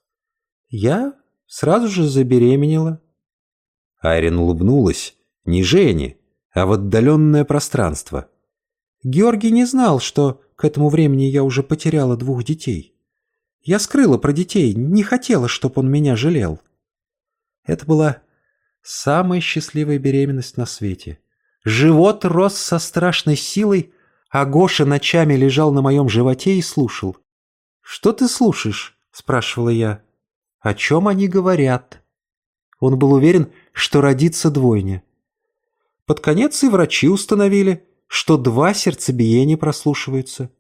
«Я сразу же забеременела». Айрин улыбнулась, не Жене, а в отдаленное пространство. Георгий не знал, что к этому времени я уже потеряла двух детей. Я скрыла про детей, не хотела, чтобы он меня жалел. Это была самая счастливая беременность на свете. Живот рос со страшной силой, а Гоша ночами лежал на моем животе и слушал. «Что ты слушаешь?» – спрашивала я. «О чем они говорят?» Он был уверен, что родится двойня. Под конец и врачи установили, что два сердцебиения прослушиваются.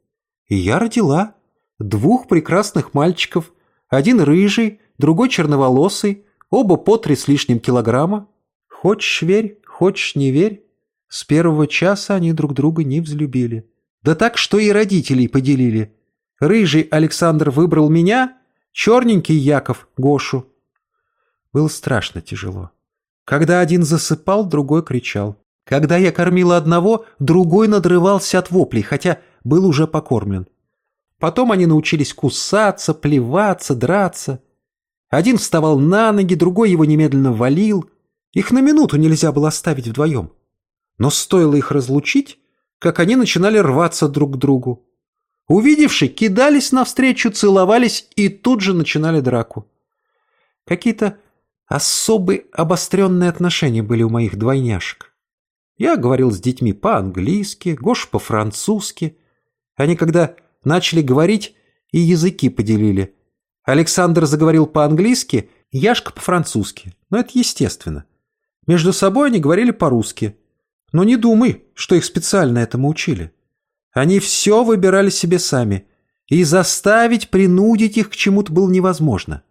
И я родила двух прекрасных мальчиков, один рыжий, другой черноволосый, оба по три с лишним килограмма. Хочешь верь, хочешь не верь. С первого часа они друг друга не взлюбили. Да так, что и родителей поделили. Рыжий Александр выбрал меня, черненький Яков – Гошу. Было страшно тяжело. Когда один засыпал, другой кричал. Когда я кормила одного, другой надрывался от воплей, хотя был уже покормлен. Потом они научились кусаться, плеваться, драться. Один вставал на ноги, другой его немедленно валил. Их на минуту нельзя было оставить вдвоем. Но стоило их разлучить, как они начинали рваться друг к другу. Увидевши, кидались навстречу, целовались и тут же начинали драку. Какие-то Особые обостренные отношения были у моих двойняшек. Я говорил с детьми по-английски, Гош по-французски. Они когда начали говорить, и языки поделили. Александр заговорил по-английски, Яшка по-французски. Но это естественно. Между собой они говорили по-русски. Но не думай, что их специально этому учили. Они все выбирали себе сами. И заставить, принудить их к чему-то было невозможно.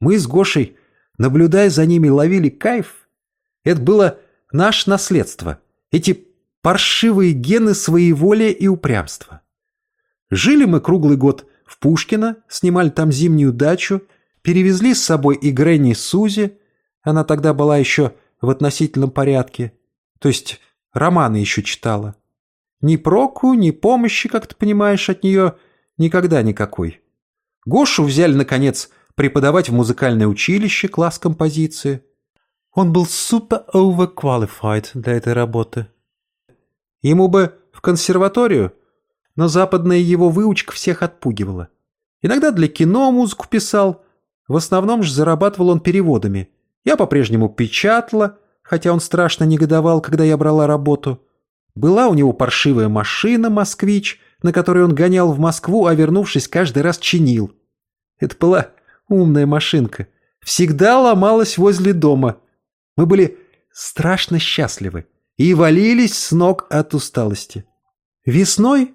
Мы с Гошей наблюдая за ними, ловили кайф. Это было наше наследство. Эти паршивые гены своеволия и упрямства. Жили мы круглый год в Пушкино, снимали там зимнюю дачу, перевезли с собой и Гренни Сузи, она тогда была еще в относительном порядке, то есть романы еще читала. Ни проку, ни помощи, как ты понимаешь, от нее никогда никакой. Гошу взяли, наконец, преподавать в музыкальное училище класс композиции. Он был super overqualified для этой работы. Ему бы в консерваторию, но западная его выучка всех отпугивала. Иногда для кино музыку писал, в основном же зарабатывал он переводами. Я по-прежнему печатала, хотя он страшно негодовал, когда я брала работу. Была у него паршивая машина «Москвич», на которой он гонял в Москву, а вернувшись, каждый раз чинил. Это была Умная машинка. Всегда ломалась возле дома. Мы были страшно счастливы и валились с ног от усталости. Весной,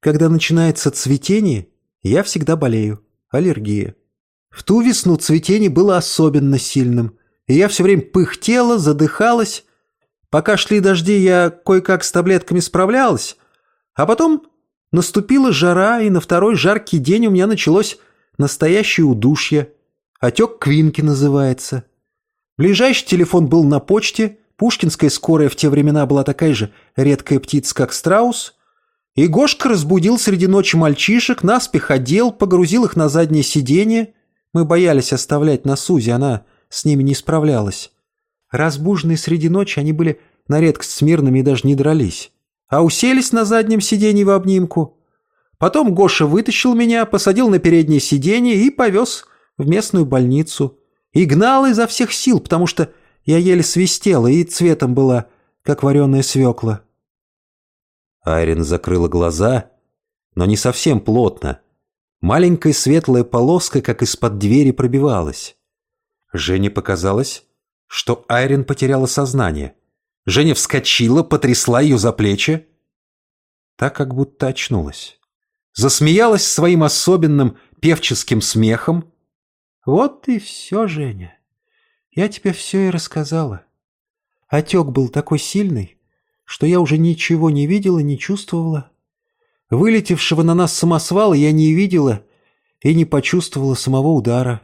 когда начинается цветение, я всегда болею. Аллергия. В ту весну цветение было особенно сильным, и я все время пыхтела, задыхалась. Пока шли дожди, я кое-как с таблетками справлялась, а потом наступила жара, и на второй жаркий день у меня началось настоящее удушье. Отек Квинки называется. Ближайший телефон был на почте. Пушкинская скорая в те времена была такая же редкая птица, как страус. И Гошка разбудил среди ночи мальчишек, наспех одел, погрузил их на заднее сиденье. Мы боялись оставлять на Сузе, она с ними не справлялась. Разбуженные среди ночи они были на редкость смирными и даже не дрались. А уселись на заднем сиденье в обнимку. Потом Гоша вытащил меня, посадил на переднее сиденье и повез в местную больницу. И гнал изо всех сил, потому что я еле свистела и цветом была, как вареная свекла. Айрин закрыла глаза, но не совсем плотно. Маленькая светлая полоска, как из-под двери, пробивалась. Жене показалось, что Айрин потеряла сознание. Женя вскочила, потрясла ее за плечи. Так как будто очнулась. Засмеялась своим особенным певческим смехом. «Вот и все, Женя. Я тебе все и рассказала. Отек был такой сильный, что я уже ничего не видела, не чувствовала. Вылетевшего на нас самосвала я не видела и не почувствовала самого удара.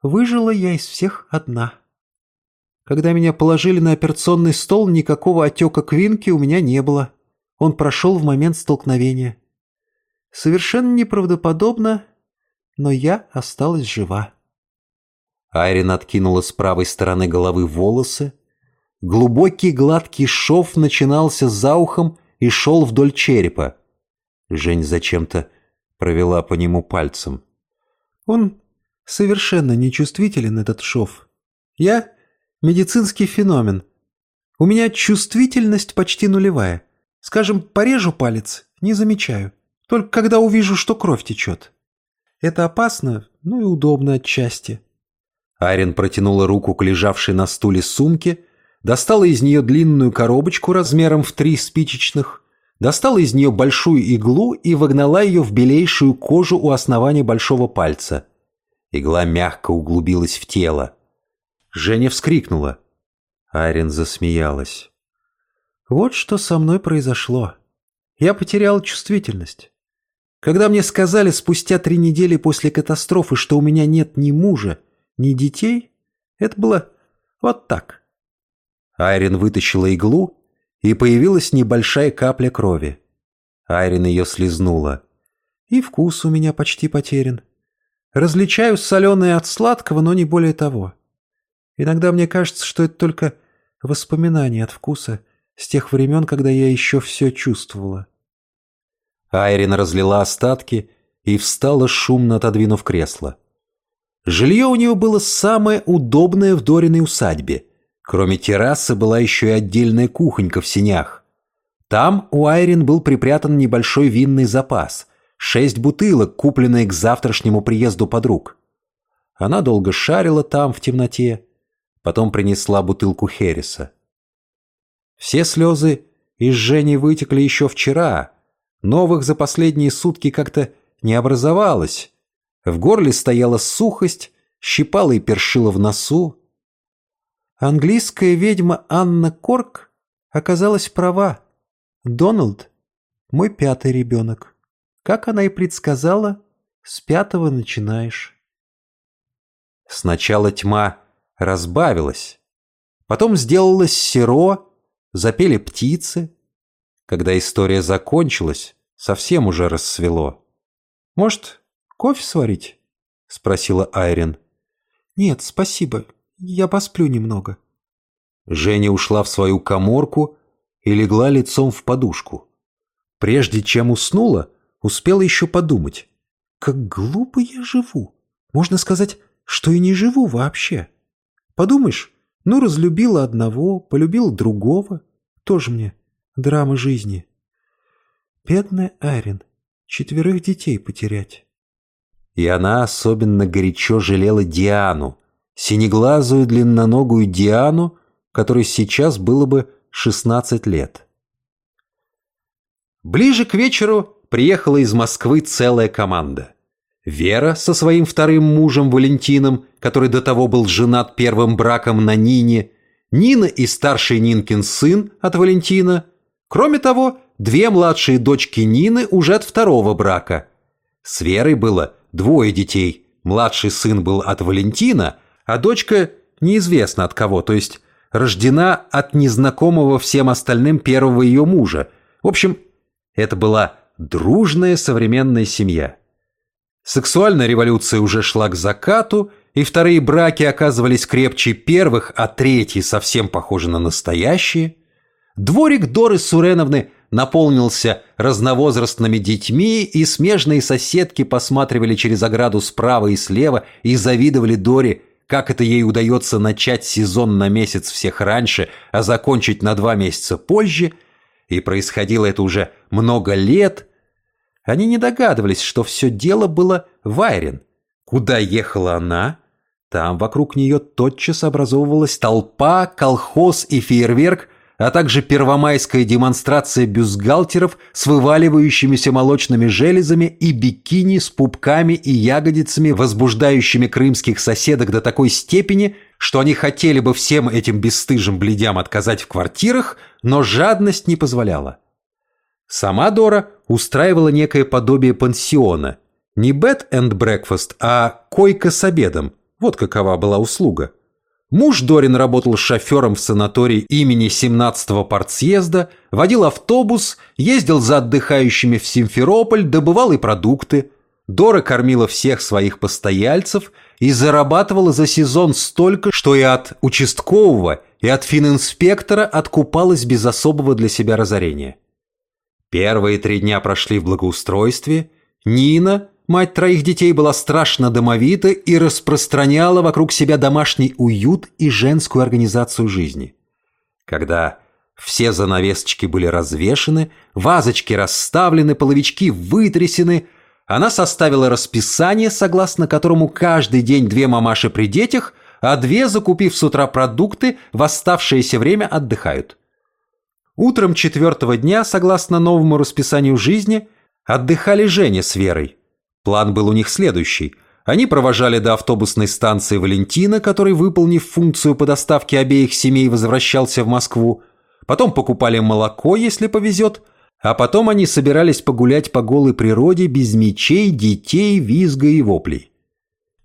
Выжила я из всех одна». Когда меня положили на операционный стол, никакого отека квинки у меня не было. Он прошел в момент столкновения. Совершенно неправдоподобно, но я осталась жива. Айрин откинула с правой стороны головы волосы. Глубокий гладкий шов начинался за ухом и шел вдоль черепа. Жень зачем-то провела по нему пальцем. Он совершенно нечувствителен, этот шов. Я медицинский феномен. У меня чувствительность почти нулевая. Скажем, порежу палец, не замечаю. Только когда увижу, что кровь течет. Это опасно, ну и удобно отчасти. Айрин протянула руку к лежавшей на стуле сумке, достала из нее длинную коробочку размером в три спичечных, достала из нее большую иглу и вогнала ее в белейшую кожу у основания большого пальца. Игла мягко углубилась в тело. Женя вскрикнула. Айрин засмеялась. «Вот что со мной произошло. Я потерял чувствительность. Когда мне сказали спустя три недели после катастрофы, что у меня нет ни мужа, ни детей, это было вот так». Айрин вытащила иглу, и появилась небольшая капля крови. Айрин ее слезнула. «И вкус у меня почти потерян. Различаю соленое от сладкого, но не более того. Иногда мне кажется, что это только воспоминания от вкуса с тех времен, когда я еще все чувствовала. Айрин разлила остатки и встала, шумно отодвинув кресло. Жилье у нее было самое удобное в Дориной усадьбе. Кроме террасы была еще и отдельная кухонька в сенях. Там у Айрин был припрятан небольшой винный запас, шесть бутылок, купленные к завтрашнему приезду подруг. Она долго шарила там в темноте, Потом принесла бутылку Хереса. Все слезы из Жени вытекли еще вчера. Новых за последние сутки как-то не образовалось. В горле стояла сухость, щипала и першила в носу. Английская ведьма Анна Корк оказалась права. Дональд – мой пятый ребенок. Как она и предсказала, с пятого начинаешь. Сначала тьма разбавилось. Потом сделалось серо, запели птицы. Когда история закончилась, совсем уже рассвело. «Может, кофе сварить?» — спросила Айрин. «Нет, спасибо. Я посплю немного». Женя ушла в свою коморку и легла лицом в подушку. Прежде чем уснула, успела еще подумать. «Как глупо я живу. Можно сказать, что и не живу вообще». Подумаешь, ну разлюбила одного, полюбила другого. Тоже мне драма жизни. Бедная Арин, четверых детей потерять. И она особенно горячо жалела Диану, синеглазую длинноногую Диану, которой сейчас было бы 16 лет. Ближе к вечеру приехала из Москвы целая команда – Вера со своим вторым мужем Валентином, который до того был женат первым браком на Нине, Нина и старший Нинкин сын от Валентина. Кроме того, две младшие дочки Нины уже от второго брака. С Верой было двое детей. Младший сын был от Валентина, а дочка неизвестно от кого, то есть рождена от незнакомого всем остальным первого ее мужа. В общем, это была дружная современная семья. Сексуальная революция уже шла к закату, и вторые браки оказывались крепче первых, а третьи совсем похожи на настоящие. Дворик Доры Суреновны наполнился разновозрастными детьми, и смежные соседки посматривали через ограду справа и слева и завидовали Доре, как это ей удается начать сезон на месяц всех раньше, а закончить на два месяца позже. И происходило это уже много лет. Они не догадывались, что все дело было в Айрин. Куда ехала она, там вокруг нее тотчас образовывалась толпа, колхоз и фейерверк, а также первомайская демонстрация бюстгальтеров с вываливающимися молочными железами и бикини с пупками и ягодицами, возбуждающими крымских соседок до такой степени, что они хотели бы всем этим бесстыжим бледям отказать в квартирах, но жадность не позволяла. Сама Дора устраивала некое подобие пансиона. Не bed and breakfast, а койка с обедом – вот какова была услуга. Муж Дорин работал шофером в санатории имени 17-го партсъезда, водил автобус, ездил за отдыхающими в Симферополь, добывал и продукты. Дора кормила всех своих постояльцев и зарабатывала за сезон столько, что и от участкового, и от фининспектора откупалась без особого для себя разорения. Первые три дня прошли в благоустройстве. Нина, Мать троих детей была страшно домовита и распространяла вокруг себя домашний уют и женскую организацию жизни. Когда все занавесочки были развешаны, вазочки расставлены, половички вытрясены, она составила расписание, согласно которому каждый день две мамаши при детях, а две, закупив с утра продукты, в оставшееся время отдыхают. Утром четвертого дня, согласно новому расписанию жизни, отдыхали Женя с Верой. План был у них следующий. Они провожали до автобусной станции Валентина, который, выполнив функцию по доставке обеих семей, возвращался в Москву. Потом покупали молоко, если повезет. А потом они собирались погулять по голой природе без мечей, детей, визга и воплей.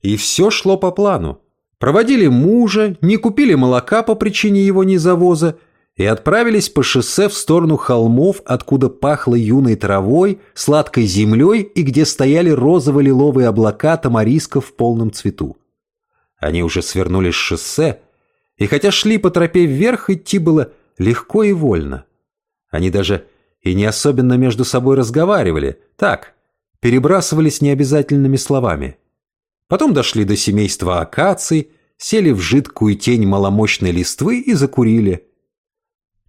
И все шло по плану. Проводили мужа, не купили молока по причине его незавоза, и отправились по шоссе в сторону холмов, откуда пахло юной травой, сладкой землей и где стояли розово-лиловые облака тамариска в полном цвету. Они уже свернули с шоссе, и хотя шли по тропе вверх, идти было легко и вольно. Они даже и не особенно между собой разговаривали, так, перебрасывались необязательными словами. Потом дошли до семейства акаций, сели в жидкую тень маломощной листвы и закурили –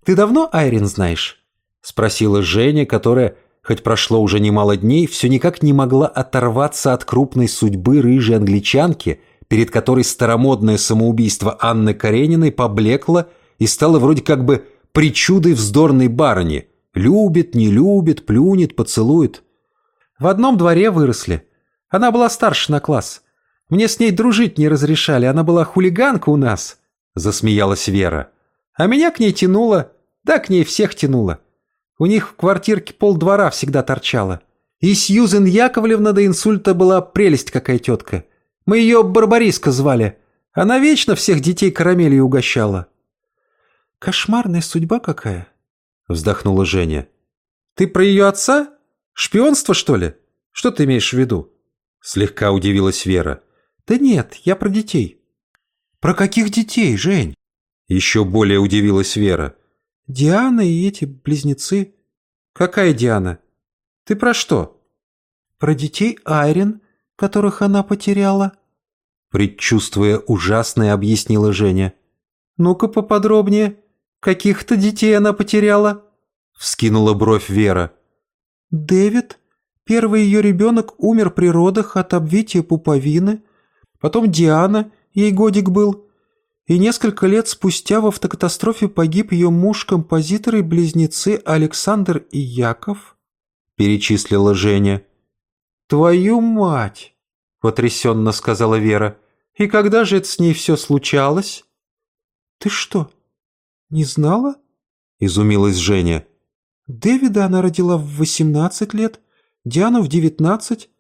«Ты давно Айрин знаешь?» – спросила Женя, которая, хоть прошло уже немало дней, все никак не могла оторваться от крупной судьбы рыжей англичанки, перед которой старомодное самоубийство Анны Карениной поблекло и стало вроде как бы причудой вздорной барыни. Любит, не любит, плюнет, поцелует. В одном дворе выросли. Она была старше на класс. Мне с ней дружить не разрешали, она была хулиганка у нас, засмеялась Вера. А меня к ней тянуло, да к ней всех тянуло. У них в квартирке полдвора всегда торчало. И Сьюзен Яковлевна до инсульта была прелесть какая тетка. Мы ее Барбариска звали. Она вечно всех детей карамелью угощала. «Кошмарная судьба какая!» — вздохнула Женя. «Ты про ее отца? Шпионство, что ли? Что ты имеешь в виду?» Слегка удивилась Вера. «Да нет, я про детей». «Про каких детей, Жень?» Еще более удивилась Вера. Диана и эти близнецы. Какая Диана? Ты про что? Про детей Айрин, которых она потеряла. Предчувствуя ужасное, объяснила Женя. Ну-ка поподробнее. Каких-то детей она потеряла? Вскинула бровь Вера. Дэвид, первый ее ребенок, умер при родах от обвития пуповины. Потом Диана, ей годик был и несколько лет спустя в автокатастрофе погиб ее муж-композитор и близнецы Александр и Яков», — перечислила Женя. «Твою мать!» — потрясенно сказала Вера. «И когда же это с ней все случалось?» «Ты что, не знала?» — изумилась Женя. «Дэвида она родила в восемнадцать лет, Диану в девятнадцать,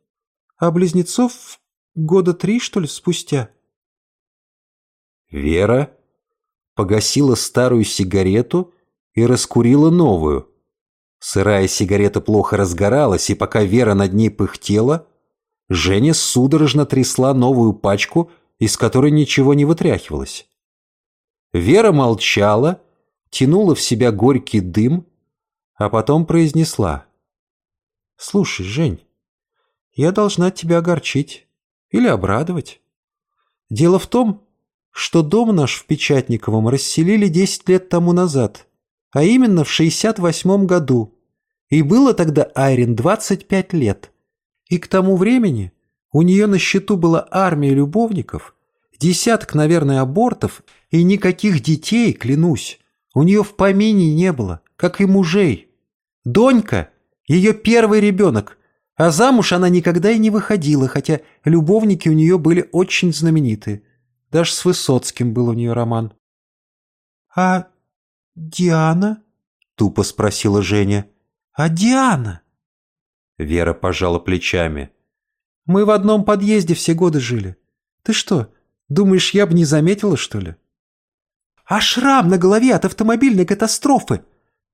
а близнецов года три, что ли, спустя. Вера погасила старую сигарету и раскурила новую. Сырая сигарета плохо разгоралась, и пока Вера над ней пыхтела, Женя судорожно трясла новую пачку, из которой ничего не вытряхивалось. Вера молчала, тянула в себя горький дым, а потом произнесла. «Слушай, Жень, я должна тебя огорчить или обрадовать. Дело в том, что дом наш в Печатниковом расселили 10 лет тому назад, а именно в 68 году. И было тогда Айрин 25 лет. И к тому времени у нее на счету была армия любовников, десяток, наверное, абортов и никаких детей, клянусь. У нее в помине не было, как и мужей. Донька – ее первый ребенок, а замуж она никогда и не выходила, хотя любовники у нее были очень знаменитые. Даже с Высоцким был у нее роман. «А Диана?» — тупо спросила Женя. «А Диана?» Вера пожала плечами. «Мы в одном подъезде все годы жили. Ты что, думаешь, я бы не заметила, что ли?» «А шрам на голове от автомобильной катастрофы?»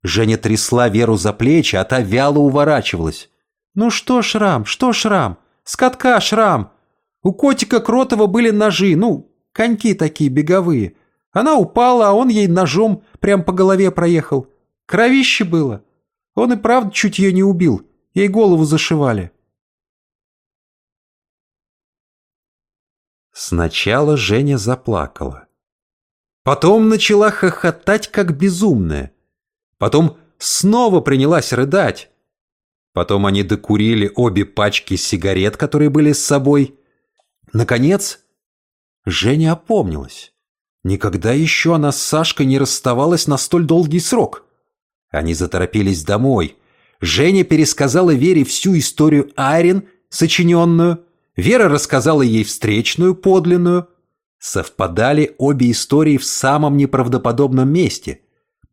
Женя трясла Веру за плечи, а та вяло уворачивалась. «Ну что шрам, что шрам? С катка шрам! У котика Кротова были ножи, ну, коньки такие беговые. Она упала, а он ей ножом прям по голове проехал. Кровище было. Он и правда чуть ее не убил. Ей голову зашивали. Сначала Женя заплакала. Потом начала хохотать, как безумная. Потом снова принялась рыдать. Потом они докурили обе пачки сигарет, которые были с собой. Наконец, Женя опомнилась. Никогда еще она с Сашкой не расставалась на столь долгий срок. Они заторопились домой. Женя пересказала Вере всю историю Айрин, сочиненную. Вера рассказала ей встречную, подлинную. Совпадали обе истории в самом неправдоподобном месте.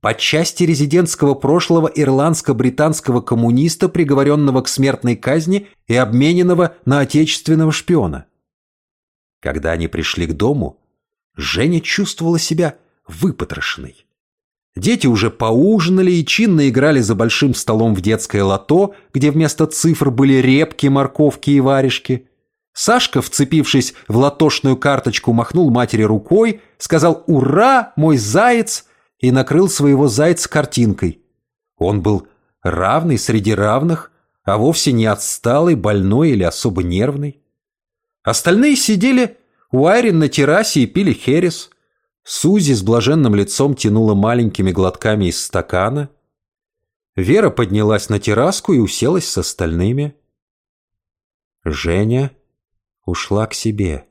По части резидентского прошлого ирландско-британского коммуниста, приговоренного к смертной казни и обмененного на отечественного шпиона. Когда они пришли к дому, Женя чувствовала себя выпотрошенной. Дети уже поужинали и чинно играли за большим столом в детское лото, где вместо цифр были репки, морковки и варежки. Сашка, вцепившись в латошную карточку, махнул матери рукой, сказал «Ура, мой заяц!» и накрыл своего зайца картинкой. Он был равный среди равных, а вовсе не отсталый, больной или особо нервный. Остальные сидели у Айрин на террасе и пили херес. Сузи с блаженным лицом тянула маленькими глотками из стакана. Вера поднялась на терраску и уселась с остальными. Женя ушла к себе.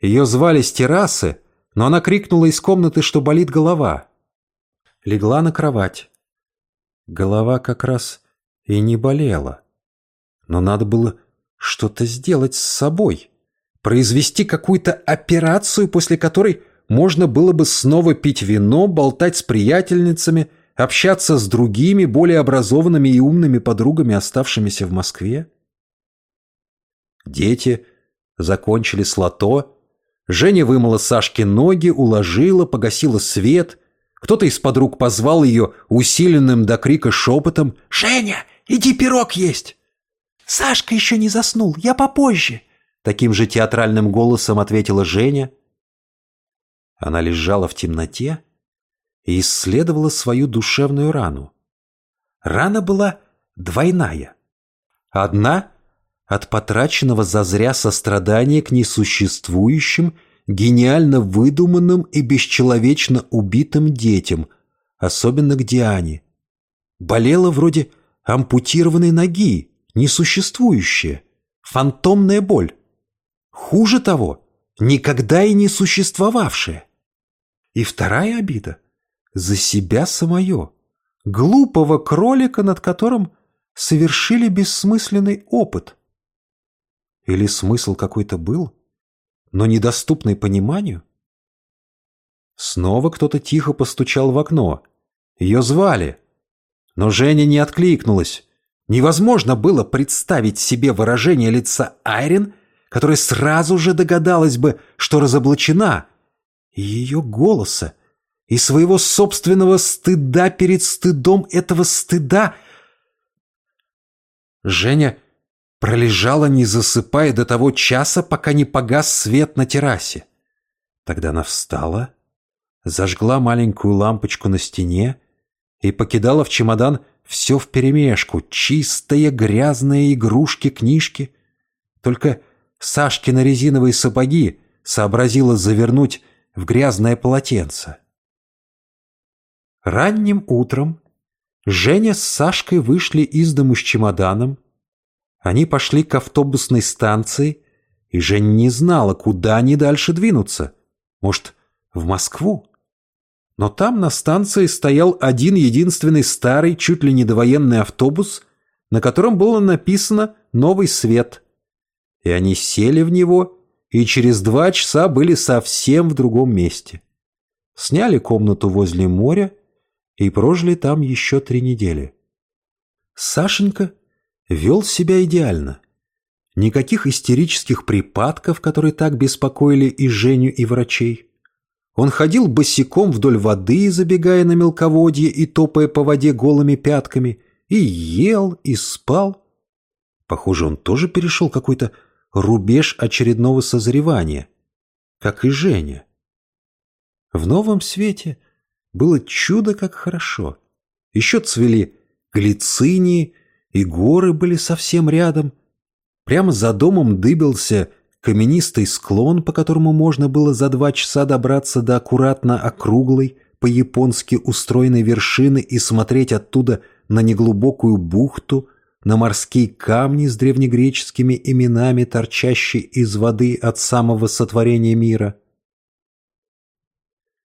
Ее звали с террасы, но она крикнула из комнаты, что болит голова. Легла на кровать. Голова как раз и не болела. Но надо было что-то сделать с собой произвести какую-то операцию, после которой можно было бы снова пить вино, болтать с приятельницами, общаться с другими, более образованными и умными подругами, оставшимися в Москве? Дети закончили с лото. Женя вымыла Сашке ноги, уложила, погасила свет. Кто-то из подруг позвал ее усиленным до крика шепотом «Женя, иди пирог есть!» «Сашка еще не заснул, я попозже!» Таким же театральным голосом ответила Женя. Она лежала в темноте и исследовала свою душевную рану. Рана была двойная. Одна — от потраченного зазря сострадания к несуществующим, гениально выдуманным и бесчеловечно убитым детям, особенно к Диане. Болела вроде ампутированной ноги, несуществующая, фантомная боль. Хуже того, никогда и не существовавшее. И вторая обида – за себя самое, глупого кролика, над которым совершили бессмысленный опыт. Или смысл какой-то был, но недоступный пониманию? Снова кто-то тихо постучал в окно. Ее звали. Но Женя не откликнулась. Невозможно было представить себе выражение лица Айрин, которая сразу же догадалась бы, что разоблачена, и ее голоса, и своего собственного стыда перед стыдом этого стыда. Женя пролежала, не засыпая до того часа, пока не погас свет на террасе. Тогда она встала, зажгла маленькую лампочку на стене и покидала в чемодан все вперемешку, чистые грязные игрушки, книжки. Только Сашкины резиновые сапоги сообразила завернуть в грязное полотенце. Ранним утром Женя с Сашкой вышли из дому с чемоданом. Они пошли к автобусной станции, и Женя не знала, куда они дальше двинуться. Может, в Москву? Но там на станции стоял один единственный старый, чуть ли не довоенный автобус, на котором было написано «Новый свет». И они сели в него, и через два часа были совсем в другом месте. Сняли комнату возле моря и прожили там еще три недели. Сашенька вел себя идеально. Никаких истерических припадков, которые так беспокоили и Женю, и врачей. Он ходил босиком вдоль воды, забегая на мелководье и топая по воде голыми пятками, и ел, и спал. Похоже, он тоже перешел какой-то рубеж очередного созревания, как и Женя. В новом свете было чудо как хорошо. Еще цвели глицинии, и горы были совсем рядом. Прямо за домом дыбился каменистый склон, по которому можно было за два часа добраться до аккуратно округлой, по-японски устроенной вершины и смотреть оттуда на неглубокую бухту, на морские камни с древнегреческими именами, торчащие из воды от самого сотворения мира.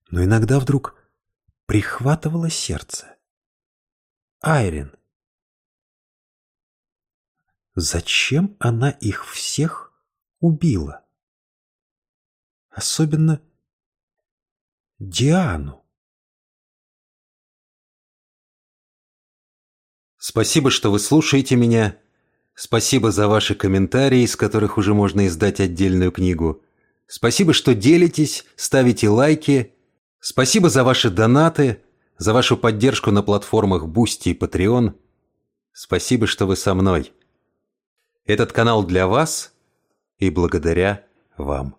Но иногда вдруг прихватывало сердце. Айрин. Зачем она их всех убила. Особенно Диану. Спасибо, что вы слушаете меня. Спасибо за ваши комментарии, из которых уже можно издать отдельную книгу. Спасибо, что делитесь, ставите лайки. Спасибо за ваши донаты, за вашу поддержку на платформах Boosty и Patreon. Спасибо, что вы со мной. Этот канал для вас – и благодаря вам.